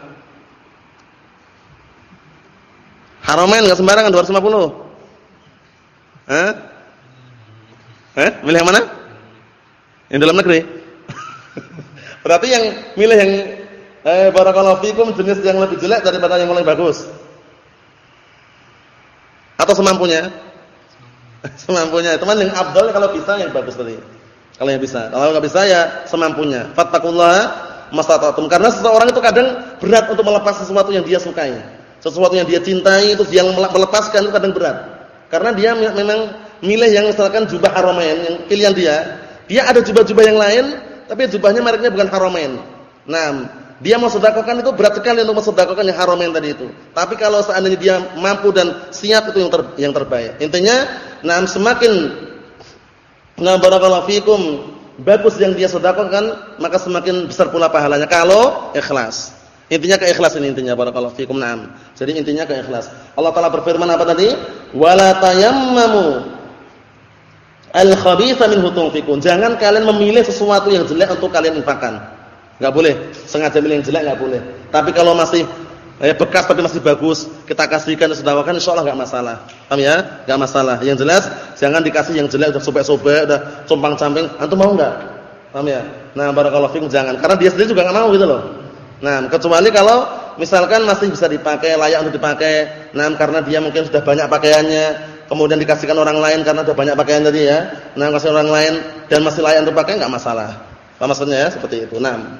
Haramain enggak sembarangan 250. Hah? Eh? Milih yang mana? Yang dalam negeri. Berarti yang milih yang eh barakallahu fikum jenis yang lebih jelek daripada yang paling bagus. Atau semampunya? semampunya. [LAUGHS] Teman yang abdal kalau bisa yang bagus tadi. Kalau yang bisa. Kalau enggak bisa ya semampunya. Fattaqullaha mastata'tum. Karena seseorang itu kadang berat untuk melepas sesuatu yang dia sukai. Sesuatu yang dia cintai itu yang melepaskan itu kadang berat. Karena dia memang milih yang misalkan jubah haramain yang pilihan dia. Dia ada jubah-jubah yang lain, tapi jubahnya mereknya bukan haramain. Nah, dia mau sedekahkan itu berat sekali untuk mensedekahkan yang haramain tadi itu. Tapi kalau seandainya dia mampu dan siap itu yang ter, yang terbaik. Intinya, nah semakin nah barakallahu fikum bagus yang dia sedekahkan, maka semakin besar pula pahalanya kalau ikhlas. Intinya keikhlasan intinya barakallahu fikum na'am. Jadi intinya keikhlas. Allah taala berfirman apa tadi? Wala tayammamu Al-khabitha minhu tunfiqun. Jangan kalian memilih sesuatu yang jelek untuk kalian infakkan. Enggak boleh. Sengaja milih yang jelek enggak boleh. Tapi kalau masih eh, bekas tapi masih bagus, kita kasihkan sedekahkan insyaallah enggak masalah. Paham ya? Enggak masalah. Yang jelas jangan dikasih yang jelek udah sobek-sobek, udah compang-camping. Antum mau enggak? Paham ya? Nah, barakallahu fikum jangan. Karena dia sendiri juga enggak mau gitu loh. Nah, kecuali kalau misalkan masih bisa dipakai, layak untuk dipakai. Nah, karena dia mungkin sudah banyak pakaiannya, kemudian dikasihkan orang lain karena ada banyak pakaian tadi ya. Nah, kasih orang lain dan masih layak untuk pakai enggak masalah. Apa maksudnya ya? Seperti itu. Nah,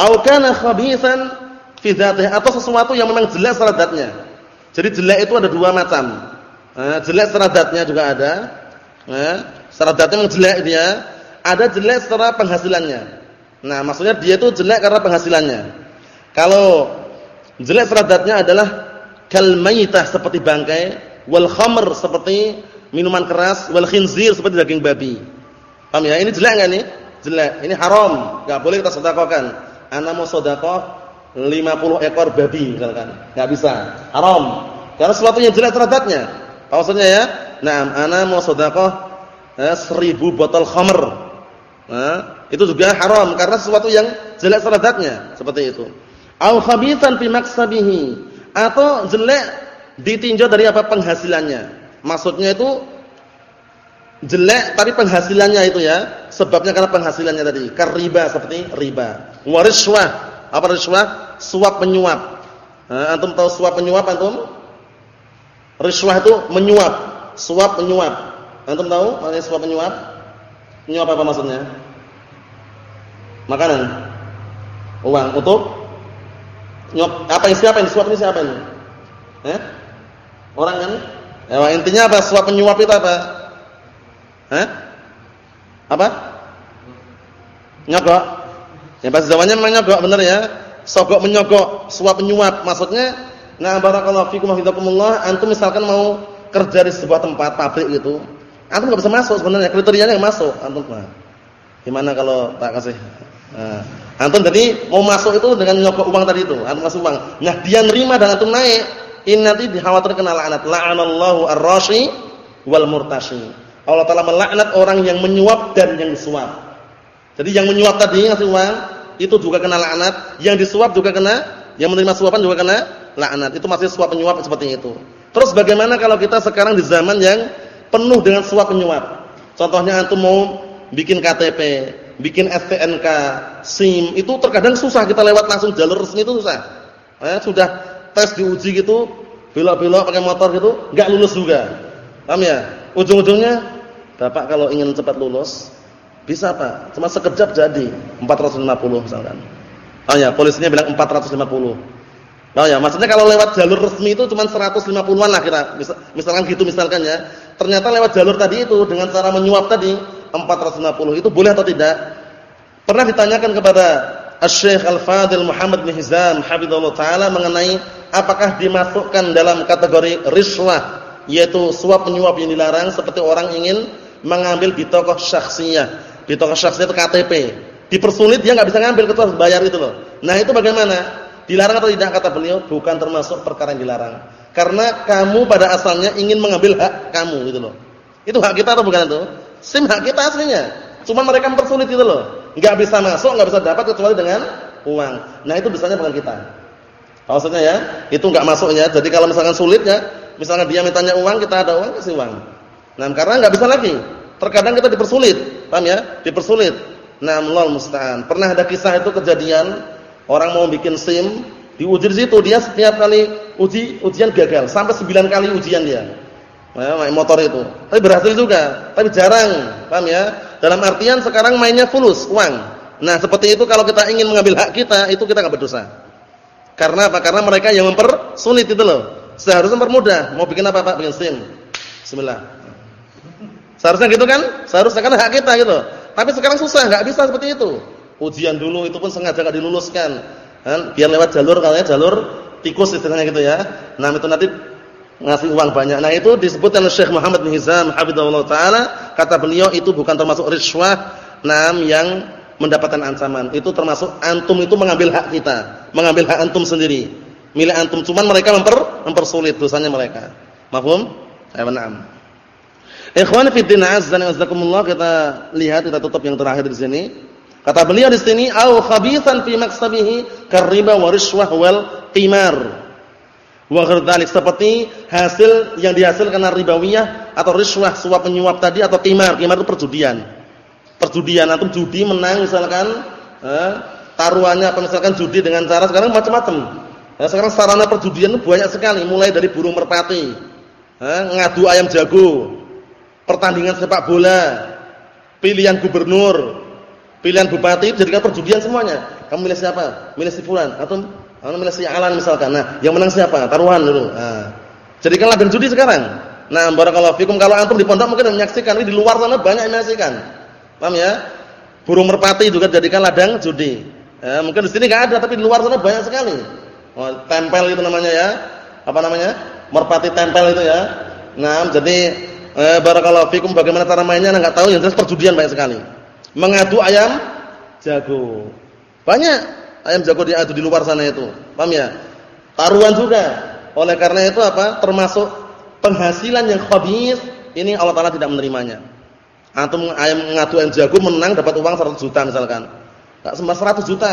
au kana khabithan fi atau sesuatu yang memang jelek secara zatnya. Jadi jelek itu ada dua macam. Nah, jelek secara zatnya juga ada. Nah, secara zatnya memang jelek dia. Ada jelek secara penghasilannya. Nah, maksudnya dia itu jelek karena penghasilannya. Kalau jelek secara zatnya adalah kal seperti bangkai wal khamr seperti minuman keras, wal khinzir seperti daging babi. Paham ya? Ini jelek enggak nih? Jelek. Ini haram, enggak boleh kita sedekahkan. Ana mau sedekah 50 ekor babi misalkan. Enggak bisa. Haram. Karena sesuatu yang jelek terhadapnya. Maksudnya ya? Nah, ana mau sedekah eh, 1000 botol khamr. Nah, itu juga haram karena sesuatu yang jelek terhadapnya, seperti itu. Au khabithan fi maksabihi atau jelek ditinjau dari apa penghasilannya. Maksudnya itu jelek tapi penghasilannya itu ya, sebabnya karena penghasilannya tadi. Kariba seperti riba. Wariswah, apa riswah? Suap menyuap. Nah, antum tahu suap menyuap antum? Riswah itu menyuap, suap menyuap. Antum tahu maknanya suap menyuap? Menyuap apa maksudnya? Makanan. Uang untuk nyuap apa yang siapa yang disuap ini siapa ini? Eh? Orang kan? Ya, intinya apa? Suap menyuap itu apa? Hah? Apa? Nyogok. Ya bahasa Jawanya memang nyogok benar ya. Sogok menyogok, suap menyuap. Maksudnya, nah barakallahu fikum hafizakumullah, antum misalkan mau kerja di sebuah tempat pabrik gitu. Antum enggak bisa masuk sebenarnya, kriterianya yang masuk antum. Nah, gimana kalau tak kasih? Nah, antum jadi mau masuk itu dengan nyogok uang tadi itu, antum masuk uang. Nah, dia nerima dan antum naik ini nanti dikhawatirkan kena laknat. La'anallahu ar-rashi wal murtashi. Allah Taala melaknat orang yang menyuap dan yang disuap. Jadi yang menyuap tadi ngasih uang itu juga kena laknat, yang disuap juga kena, yang menerima suapan juga kena laknat. Itu masih suap menyuap seperti itu. Terus bagaimana kalau kita sekarang di zaman yang penuh dengan suap menyuap? Contohnya antum mau bikin KTP, bikin STNK, SIM, itu terkadang susah kita lewat langsung jalur resmi itu susah. Eh, sudah tes diuji gitu, belok-belok pakai motor gitu, enggak lulus juga. Paham ya? Ujung-ujungnya Bapak kalau ingin cepat lulus, bisa Pak, cuma sekejap jadi 450 misalkan. Oh ya, polisinya bilang 450. Oh ya, maksudnya kalau lewat jalur resmi itu cuma 150-an lah kira. Misalkan gitu misalkan ya. Ternyata lewat jalur tadi itu dengan cara menyuap tadi 450 itu boleh atau tidak? Pernah ditanyakan kepada Asy-Syaikh Al-Fadil Muhammad bin Hizam hafizallahu taala mengenai apakah dimasukkan dalam kategori riswah yaitu suap menyuap yang dilarang seperti orang ingin mengambil di tokoh syakhsiyah. Di tokoh syakhsiyah itu KTP. Dipersulit dia enggak bisa ngambil kecuali bayar itu loh. Nah, itu bagaimana? Dilarang atau tidak kata beliau? Bukan termasuk perkara yang dilarang. Karena kamu pada asalnya ingin mengambil hak kamu gitu loh. Itu hak kita atau bukan itu? SIM hak kita aslinya. Cuma mereka mempersulit itu loh nggak bisa masuk, nggak bisa dapat kecuali dengan uang. Nah itu bisanya bukan kita. Maksudnya ya, itu nggak masuknya. Jadi kalau misalkan sulit ya, misalnya dia mintanya uang, kita ada uang kasih uang. Nah karena nggak bisa lagi. Terkadang kita dipersulit, paham ya? Dipersulit. Nah, Allah musta'an. Pernah ada kisah itu kejadian orang mau bikin SIM, diuji di situ dia setiap kali uji ujian gagal, sampai 9 kali ujian dia. Nah, motor itu. Tapi berhasil juga, tapi jarang, paham ya? Dalam artian sekarang mainnya fulus, uang. Nah, seperti itu kalau kita ingin mengambil hak kita, itu kita nggak berdosa. Karena apa? Karena mereka yang mempersulit itu loh. Seharusnya mempermudah. Mau bikin apa Pak? Bikin SIM. Bismillah. Seharusnya gitu kan? Seharusnya kan hak kita gitu. Tapi sekarang susah, nggak bisa seperti itu. Ujian dulu itu pun sengaja nggak diluluskan. Kan? Biar lewat jalur katanya jalur tikus istilahnya gitu ya. Nah, itu nanti ngasih uang banyak. Nah, itu disebutkan Syekh Muhammad bin Hizam hafizallahu taala, kata beliau itu bukan termasuk riswah nam yang mendapatkan ancaman. Itu termasuk antum itu mengambil hak kita, mengambil hak antum sendiri. Milik antum cuman mereka memper mempersulit dosanya mereka. Mafhum? Ya, na'am. Ikhwan fi din azza wa jazakumullah kita lihat kita tutup yang terakhir di sini. Kata beliau di sini au khabithan fi maksabihi kariba wa rishwah wal qimar. Wa seperti hasil yang dihasilkan ribawiyah atau rishwah suap penyuap tadi atau qimar. Qimar itu perjudian. Perjudian atau judi menang misalkan eh, taruhannya apa misalkan judi dengan cara sekarang macam-macam. Nah, sekarang sarana perjudian itu banyak sekali mulai dari burung merpati, eh, ngadu ayam jago, pertandingan sepak bola, pilihan gubernur, pilihan bupati jadikan perjudian semuanya. Kamu milih siapa? Milih si fulan atau kamu milih si Alan misalkan. Nah, yang menang siapa? Taruhan dulu. Nah, jadikan ladang judi sekarang. Nah, barakallahu fikum kalau antum di pondok mungkin menyaksikan, ini di luar sana banyak yang menyaksikan. Paham ya? Burung merpati juga jadikan ladang judi. Ya, mungkin di sini enggak ada tapi di luar sana banyak sekali. Oh, tempel itu namanya ya. Apa namanya? Merpati tempel itu ya. Nah, jadi eh, barakallahu fikum bagaimana cara mainnya enggak tahu yang jelas perjudian banyak sekali. Mengadu ayam jago. Banyak ayam jago diadu di luar sana itu. Paham ya? Taruhan juga. Oleh karena itu apa? Termasuk penghasilan yang khabith, ini Allah Taala tidak menerimanya. Antum ayam mengadu ayam jago menang dapat uang 100 juta misalkan. Enggak sembah 100 juta.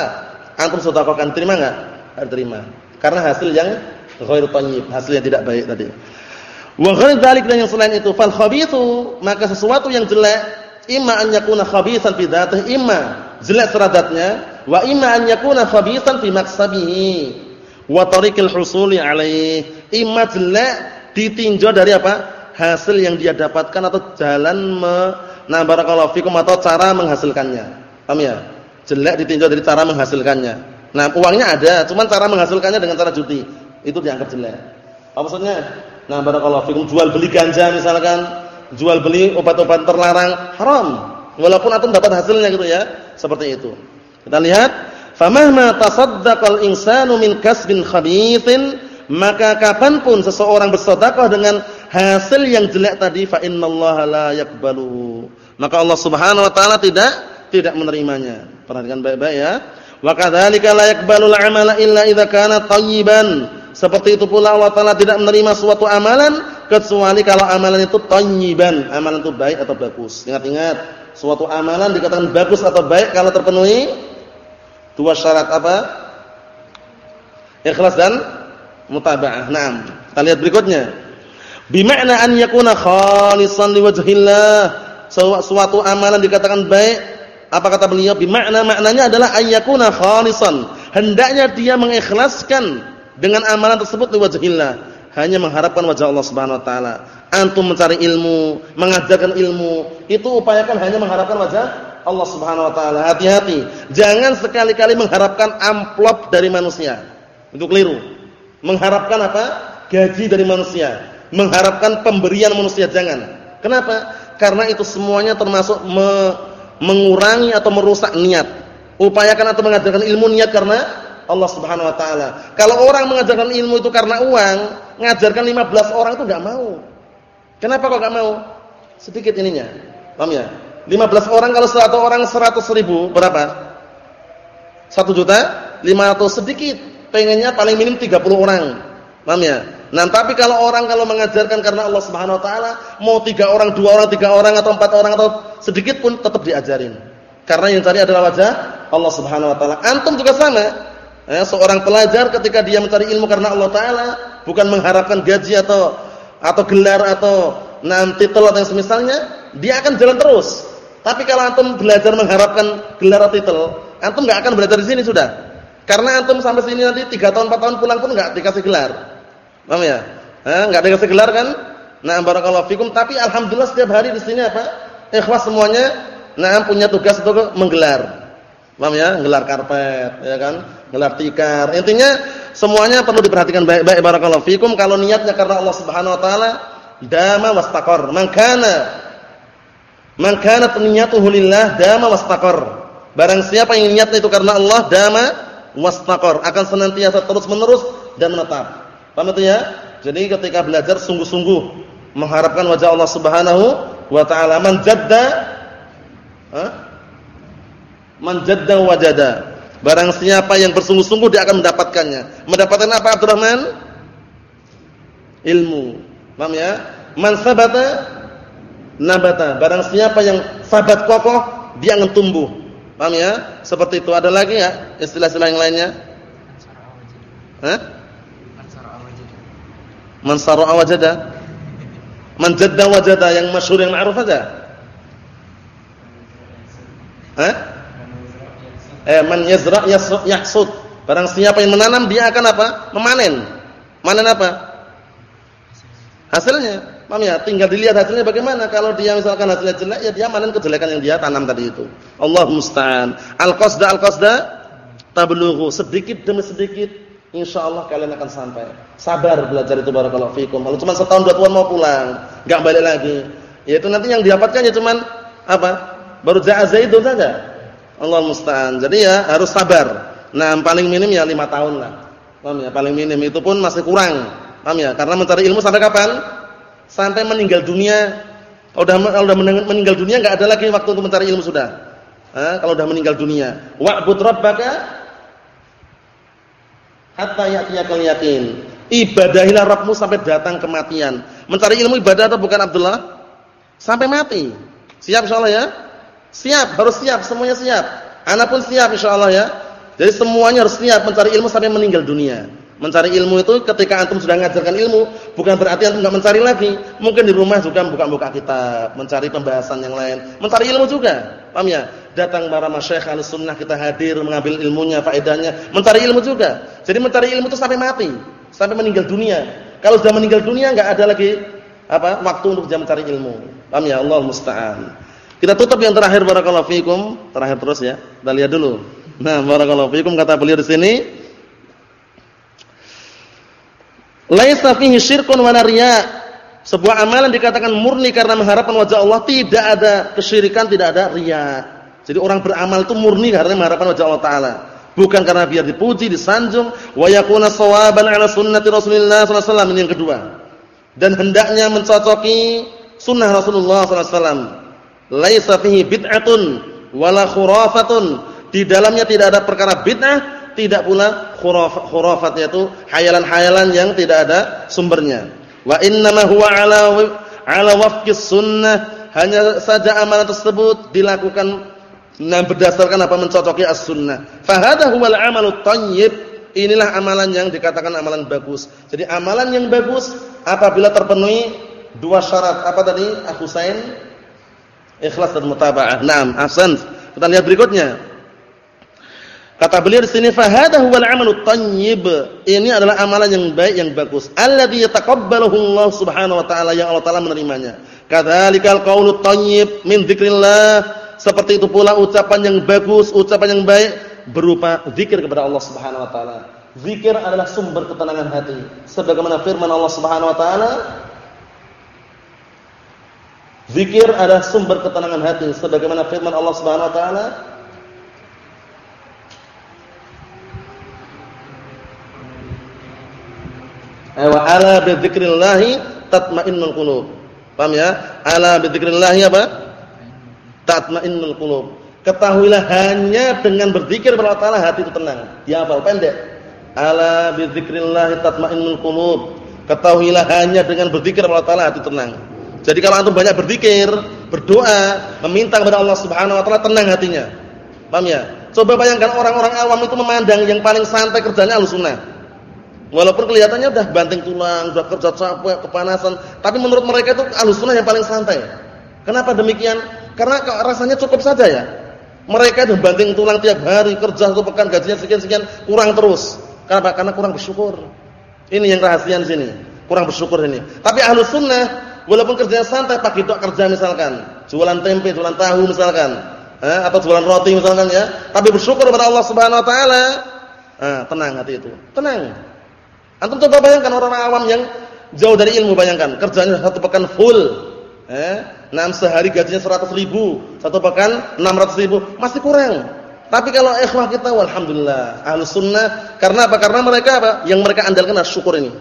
Antum sedekahkan, terima enggak? Harus terima. Karena hasil yang ghairu thayyib, hasil yang tidak baik tadi. Wa ghair dzalik dan yang selain itu fal khabithu, maka sesuatu yang jelek imma an yakuna khabithan fi dzatihi imma jelek seradatnya wa imma an yakuna khabithan fi maksabihi wa tariqil husuli alaih. Imma jelek ditinjau dari apa? Hasil yang dia dapatkan atau jalan nah barakallahu fikum atau cara menghasilkannya. Paham ya? Jelek ditinjau dari cara menghasilkannya. Nah, uangnya ada, cuman cara menghasilkannya dengan cara judi. Itu dianggap jelek. Apa maksudnya? Nah, barakallahu fikum jual beli ganja misalkan, jual beli obat-obat terlarang haram. Walaupun antum dapat hasilnya gitu ya. Seperti itu. Kita lihat, famahma tasaddaqal insanu min kasbin khabithin, maka kapan pun seseorang bersedekah dengan hasil yang jelek tadi fa innallaha la yaqbalu. Maka Allah Subhanahu wa taala tidak tidak menerimanya. Perhatikan baik-baik ya. Wa kadzalika la yaqbalul amala illa idza kana thayyiban seperti itu pula Allah Taala tidak menerima suatu amalan kecuali kalau amalan itu thayyiban, amalan itu baik atau bagus. Ingat-ingat, suatu amalan dikatakan bagus atau baik kalau terpenuhi dua syarat apa? Ikhlas dan mutaba'ah. Naam. Kita lihat berikutnya. Bima'na an yakuna khalisan liwajhillah. Suatu amalan dikatakan baik, apa kata beliau? Bima'na maknanya adalah ayyakuna khalisan. Hendaknya dia mengikhlaskan dengan amalan tersebut liwajhillah, hanya mengharapkan wajah Allah Subhanahu wa taala. Antum mencari ilmu, mengajarkan ilmu, itu upayakan hanya mengharapkan wajah Allah Subhanahu wa taala. Hati-hati, jangan sekali-kali mengharapkan amplop dari manusia. Itu keliru. Mengharapkan apa? Gaji dari manusia, mengharapkan pemberian manusia jangan. Kenapa? Karena itu semuanya termasuk me mengurangi atau merusak niat. Upayakan atau mengajarkan ilmu niat karena Allah Subhanahu wa taala. Kalau orang mengajarkan ilmu itu karena uang, ngajarkan 15 orang itu enggak mau. Kenapa kok enggak mau? Sedikit ininya. Paham ya? 15 orang kalau satu orang 100 ribu berapa? 1 juta 500 sedikit. Pengennya paling minim 30 orang. Paham ya? Nah, tapi kalau orang kalau mengajarkan karena Allah Subhanahu wa taala, mau 3 orang, 2 orang, 3 orang atau 4 orang atau sedikit pun tetap diajarin. Karena yang cari adalah wajah Allah Subhanahu wa taala. Antum juga sama. Eh, seorang pelajar ketika dia mencari ilmu karena Allah Taala, bukan mengharapkan gaji atau atau gelar atau nanti titel atau yang semisalnya, dia akan jalan terus. Tapi kalau antum belajar mengharapkan gelar atau titel, antum nggak akan belajar di sini sudah. Karena antum sampai sini nanti 3 tahun 4 tahun pulang pun nggak dikasih gelar. Paham ya? Nggak dikasih gelar kan? Nah, barakallahu fikum, tapi alhamdulillah setiap hari di sini apa? Ikhlas semuanya, nah punya tugas untuk menggelar. Paham ya? Gelar karpet, ya kan? Gelar tikar. Intinya semuanya perlu diperhatikan baik-baik barakallahu fikum kalau niatnya karena Allah Subhanahu wa taala dama wastaqar. Man kana man kana niyatuhu lillah dama wastaqar. Barang siapa yang niatnya itu karena Allah dama wastaqar, akan senantiasa terus-menerus dan menetap. Paham itu ya? Jadi ketika belajar sungguh-sungguh mengharapkan wajah Allah Subhanahu wa taala man jadda Manjadda wajada. Barang siapa yang bersungguh-sungguh dia akan mendapatkannya. Mendapatkan apa Abdurrahman? Ilmu. Paham ya? Man sabata nabata. Barang siapa yang sabat kokoh, dia akan tumbuh. Paham ya? Seperti itu. Ada lagi ya istilah-istilah yang lainnya? Hah? Mansara awajada. Manjadda wajada yang masyhur yang ma'ruf aja. Hah? Eh man yazra yahsud. Barang siapa yang menanam dia akan apa? Memanen. Manen apa? Hasilnya. Paham ya? Tinggal dilihat hasilnya bagaimana. Kalau dia misalkan hasilnya jelek ya dia manen kejelekan yang dia tanam tadi itu. Allah musta'an. Al-qasda al-qasda tablughu sedikit demi sedikit insyaallah kalian akan sampai. Sabar belajar itu barakallahu fikum. Kalau cuma setahun dua tahun mau pulang, enggak balik lagi. Ya itu nanti yang didapatkan ya cuman apa? Baru ja'a itu saja. Allah musta'an. Jadi ya harus sabar. Nah, paling minim ya lima tahun lah. Paham ya? Paling minim itu pun masih kurang. Paham ya? Karena mencari ilmu sampai kapan? sampai meninggal dunia. Kalau udah kalau udah meninggal dunia enggak ada lagi waktu untuk mencari ilmu sudah. Eh, kalau udah meninggal dunia. Wa'bud rabbaka hatta ya'tiyakal yakin. Ibadahilah Rabbmu sampai datang kematian. Mencari ilmu ibadah atau bukan Abdullah? Sampai mati. Siap insyaallah ya? Siap, harus siap, semuanya siap. Anak pun siap insyaallah ya. Jadi semuanya harus siap mencari ilmu sampai meninggal dunia. Mencari ilmu itu ketika antum sudah mengajarkan ilmu, bukan berarti antum enggak mencari lagi. Mungkin di rumah juga buka-buka kitab, mencari pembahasan yang lain, mencari ilmu juga. Paham ya? Datang para masyayikh sunnah kita hadir mengambil ilmunya, faedahnya, mencari ilmu juga. Jadi mencari ilmu itu sampai mati, sampai meninggal dunia. Kalau sudah meninggal dunia enggak ada lagi apa? waktu untuk jam mencari ilmu. Paham ya? Allah musta'an. Kita tutup yang terakhir barakallahu fikum, terakhir terus ya. Kita lihat dulu. Nah, barakallahu fikum kata beliau di sini Laisa fihi syirkun wa Sebuah amalan dikatakan murni karena mengharapkan wajah Allah, tidak ada kesyirikan, tidak ada riya. Jadi orang beramal itu murni karena mengharapkan wajah Allah taala, bukan karena biar dipuji, disanjung, wa yakuna shawaban ala sunnati Rasulillah sallallahu alaihi wasallam yang kedua. Dan hendaknya mencocoki sunnah Rasulullah sallallahu alaihi wasallam. Laisa fihi bid'atun wala khurafatun. Di dalamnya tidak ada perkara bid'ah tidak pula khurafat, khurafat yaitu hayalan-hayalan yang tidak ada sumbernya. Wa innama huwa ala ala wafqis sunnah, hanya saja amalan tersebut dilakukan nah berdasarkan apa mencocoki as-sunnah. Fa hadha huwal amalut. Inilah amalan yang dikatakan amalan bagus. Jadi amalan yang bagus apabila terpenuhi dua syarat. Apa tadi? Husain ikhlas dan mutaba'ah. Naam, ahsan. Kita lihat berikutnya. Kata beliau di sini fahadahu wal amalu thayyib. Ini adalah amalan yang baik yang bagus. Alladzi yataqabbaluhu Allah Subhanahu wa taala yang Allah taala menerimanya. Kadzalikal qaulu thayyib min dzikrillah. Seperti itu pula ucapan yang bagus, ucapan yang baik berupa zikir kepada Allah Subhanahu wa taala. Zikir adalah sumber ketenangan hati. Sebagaimana firman Allah Subhanahu wa taala Zikir adalah sumber ketenangan hati sebagaimana firman Allah Subhanahu wa taala wa ala bi dzikrillah tatmainnul qulub. Paham ya? Ala bi apa? Tatmainnul qulub. Ketahuilah hanya dengan berzikir kepada Allah hati itu tenang. Dihafal pendek. Ala bi dzikrillah tatmainnul qulub. Ketahuilah hanya dengan berzikir kepada Allah hati tenang. Jadi kalau antum banyak berzikir, berdoa, meminta kepada Allah Subhanahu wa taala tenang hatinya. Paham ya? Coba bayangkan orang-orang awam itu memandang yang paling santai kerjanya Ahlussunnah. Walaupun kelihatannya udah banting tulang, udah kerja capek, kepanasan, tapi menurut mereka itu alusunah yang paling santai. Kenapa demikian? Karena rasanya cukup saja ya. Mereka itu banting tulang tiap hari, kerja satu pekan, gajinya sekian-sekian, kurang terus. Kenapa? Karena kurang bersyukur. Ini yang rahasia di sini. Kurang bersyukur ini. Tapi ahlus sunnah, walaupun kerjanya santai, pagi itu kerja misalkan, jualan tempe, jualan tahu misalkan, eh, atau jualan roti misalkan ya, tapi bersyukur kepada Allah Subhanahu Wa Taala, eh, tenang hati itu, tenang. Antum coba bayangkan orang awam yang jauh dari ilmu bayangkan, kerjanya satu pekan full. Eh, enam sehari gajinya 100 ribu, satu pekan 600 ribu, masih kurang. Tapi kalau ikhwah kita walhamdulillah, ahlus sunnah, karena apa? Karena mereka apa? Yang mereka andalkan adalah syukur ini.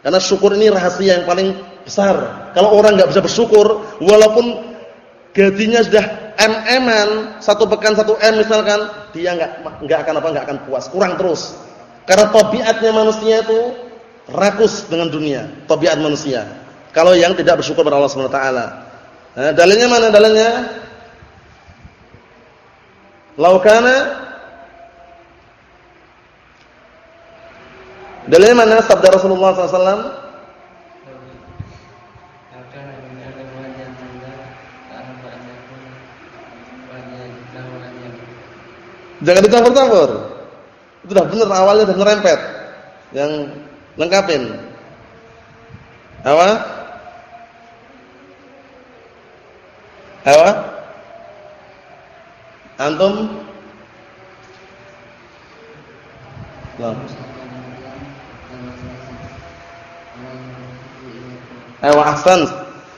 Karena syukur ini rahasia yang paling besar. Kalau orang nggak bisa bersyukur, walaupun gajinya sudah mm-an, satu pekan satu m misalkan, dia nggak nggak akan apa? nggak akan puas, kurang terus. Karena tabiatnya manusia itu rakus dengan dunia, tabiat manusia. Kalau yang tidak bersyukur kepada Allah Subhanahu wa taala. Nah, dalilnya mana dalilnya? Laukana Dalilnya mana sabda Rasulullah SAW? Jangan dicampur-campur. Itu sudah benar awalnya sudah ngerempet. Yang lengkapin. Apa? Apa? Antum? Nah. Ayo ahsan.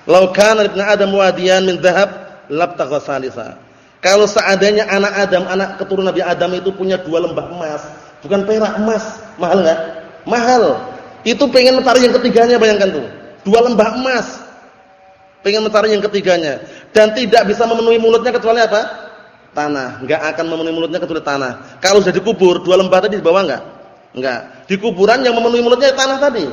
Lau kana ibnu Adam wadiyan min dhahab labtagha salisa. Kalau seandainya anak Adam, anak keturunan Nabi Adam itu punya dua lembah emas, bukan perak emas, mahal enggak? Mahal. Itu pengen mencari yang ketiganya, bayangkan tuh. Dua lembah emas. Pengen mencari yang ketiganya dan tidak bisa memenuhi mulutnya kecuali apa? Tanah. Enggak akan memenuhi mulutnya kecuali tanah. Kalau sudah dikubur, dua lembah tadi di bawah enggak? Enggak. Di kuburan yang memenuhi mulutnya tanah tadi.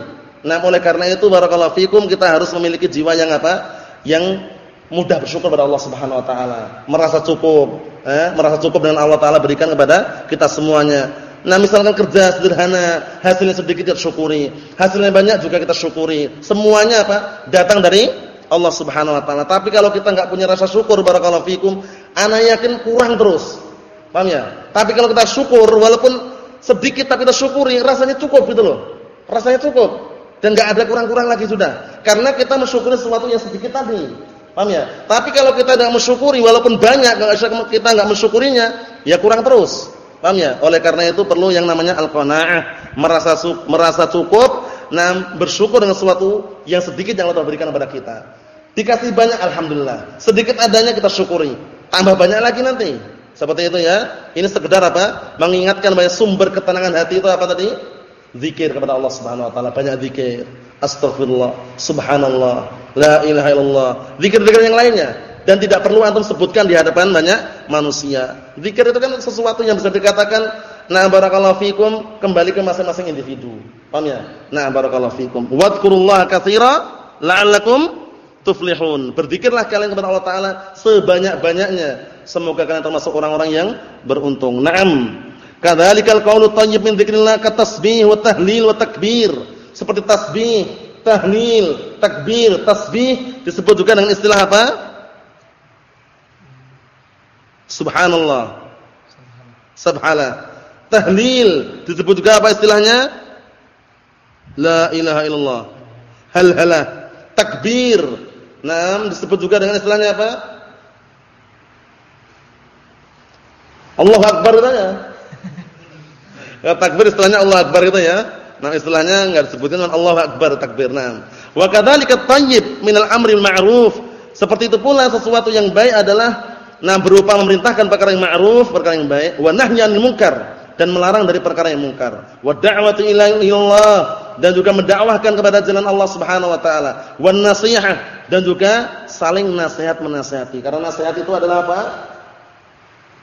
Nah, oleh karena itu barakallahu fikum kita harus memiliki jiwa yang apa? Yang mudah bersyukur kepada Allah Subhanahu wa taala, merasa cukup, eh, merasa cukup dengan Allah taala berikan kepada kita semuanya. Nah, misalkan kerja sederhana, hasilnya sedikit kita syukuri, hasilnya banyak juga kita syukuri. Semuanya apa? Datang dari Allah Subhanahu wa taala. Tapi kalau kita enggak punya rasa syukur barakallahu fikum, ana yakin kurang terus. Paham ya? Tapi kalau kita syukur walaupun sedikit tapi kita syukuri, rasanya cukup gitu loh. Rasanya cukup. Dan enggak ada kurang-kurang lagi sudah. Karena kita mensyukuri sesuatu yang sedikit tadi. Paham ya? Tapi kalau kita tidak mensyukuri walaupun banyak kita enggak mensyukurinya, ya kurang terus. Paham ya? Oleh karena itu perlu yang namanya al-qanaah, merasa merasa cukup, nah bersyukur dengan sesuatu yang sedikit yang Allah berikan kepada kita. Dikasih banyak alhamdulillah, sedikit adanya kita syukuri. Tambah banyak lagi nanti. Seperti itu ya. Ini sekedar apa? Mengingatkan bahwa sumber ketenangan hati itu apa tadi? Zikir kepada Allah Subhanahu wa taala, banyak zikir. Astaghfirullah, subhanallah, la ilaha illallah. Zikir-zikir yang lainnya dan tidak perlu antum sebutkan di hadapan banyak manusia. Zikir itu kan sesuatu yang bisa dikatakan na barakallahu fikum kembali ke masing-masing individu. Paham ya? Na barakallahu fikum. Wadhkurullaha katsira la'allakum tuflihun. Berzikirlah kalian kepada Allah taala sebanyak-banyaknya. Semoga kalian termasuk orang-orang yang beruntung. Naam. Kadzalikal qaulu thayyib min dzikrillah ka tasbih wa tahlil wa takbir seperti tasbih, tahlil, takbir, tasbih disebut juga dengan istilah apa? Subhanallah. Subhana. Tahlil disebut juga apa istilahnya? La ilaha illallah. Hal-halah. Takbir. Nah, disebut juga dengan istilahnya apa? Allah Akbar itu ya. [LAUGHS] ya takbir istilahnya Allah Akbar itu ya. Nah istilahnya enggak disebutkan dengan Allah Akbar takbir. Nah, wa kadzalika thayyib minal amri ma'ruf. Seperti itu pula sesuatu yang baik adalah nah berupa memerintahkan perkara yang ma'ruf, perkara yang baik, wa nahyi 'anil munkar dan melarang dari perkara yang mungkar. Wa da'watu ila Allah dan juga mendakwahkan kepada jalan Allah Subhanahu wa taala. Wan nasihah dan juga saling nasihat menasihati. Karena nasihat itu adalah apa?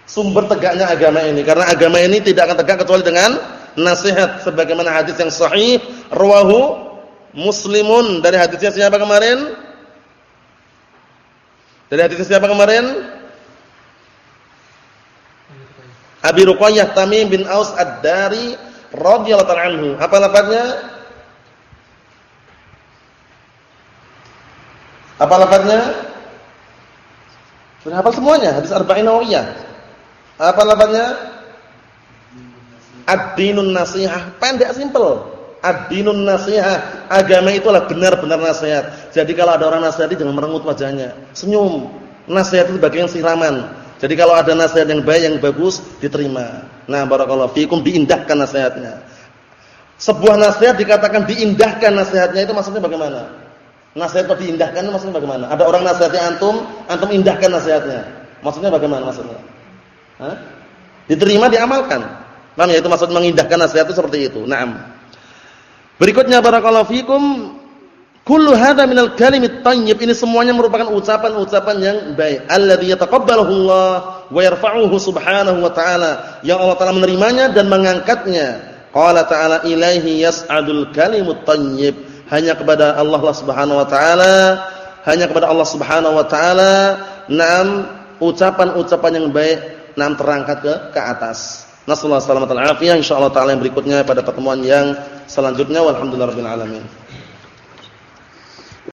Sumber tegaknya agama ini. Karena agama ini tidak akan tegak kecuali dengan nasihat sebagaimana hadis yang sahih rawahu Muslimun dari hadisnya siapa kemarin? Dari hadisnya siapa kemarin? Abi Ruqayyah Tamim bin Aus Ad-Dari radhiyallahu anhu. Apa lafaznya? Apa lafaznya? Sudah hafal semuanya hadis arba'in nawawiyah. Apa lafaznya? Ad-dinun nasihah, pendek simpel. Ad-dinun nasihah, agama itulah benar-benar nasihat. Jadi kalau ada orang nasihati jangan merengut wajahnya, senyum. Nasihat itu bagian siraman. Jadi kalau ada nasihat yang baik yang bagus diterima. Nah, barakallahu fikum diindahkan nasihatnya. Sebuah nasihat dikatakan diindahkan nasihatnya itu maksudnya bagaimana? Nasihat kok diindahkan itu maksudnya bagaimana? Ada orang nasihatnya antum, antum indahkan nasihatnya. Maksudnya bagaimana maksudnya? Hah? Diterima, diamalkan. Paham ya itu maksud mengindahkan nasihat itu seperti itu. Naam. Berikutnya barakallahu fikum kullu hadza minal kalimit thayyib ini semuanya merupakan ucapan-ucapan yang baik. Alladzi yataqabbaluhu Allah wa yarfa'uhu subhanahu wa ta'ala. Yang Allah Taala menerimanya dan mengangkatnya. Qala ta'ala ilaihi yas'adul kalimut thayyib. Hanya kepada Allah Subhanahu wa taala hanya kepada Allah Subhanahu wa taala. Naam, ucapan-ucapan yang baik naam terangkat ke ke atas. Nasallahu alaihi wasallam insyaallah taala yang berikutnya pada pertemuan yang selanjutnya walhamdulillahirabbil alamin.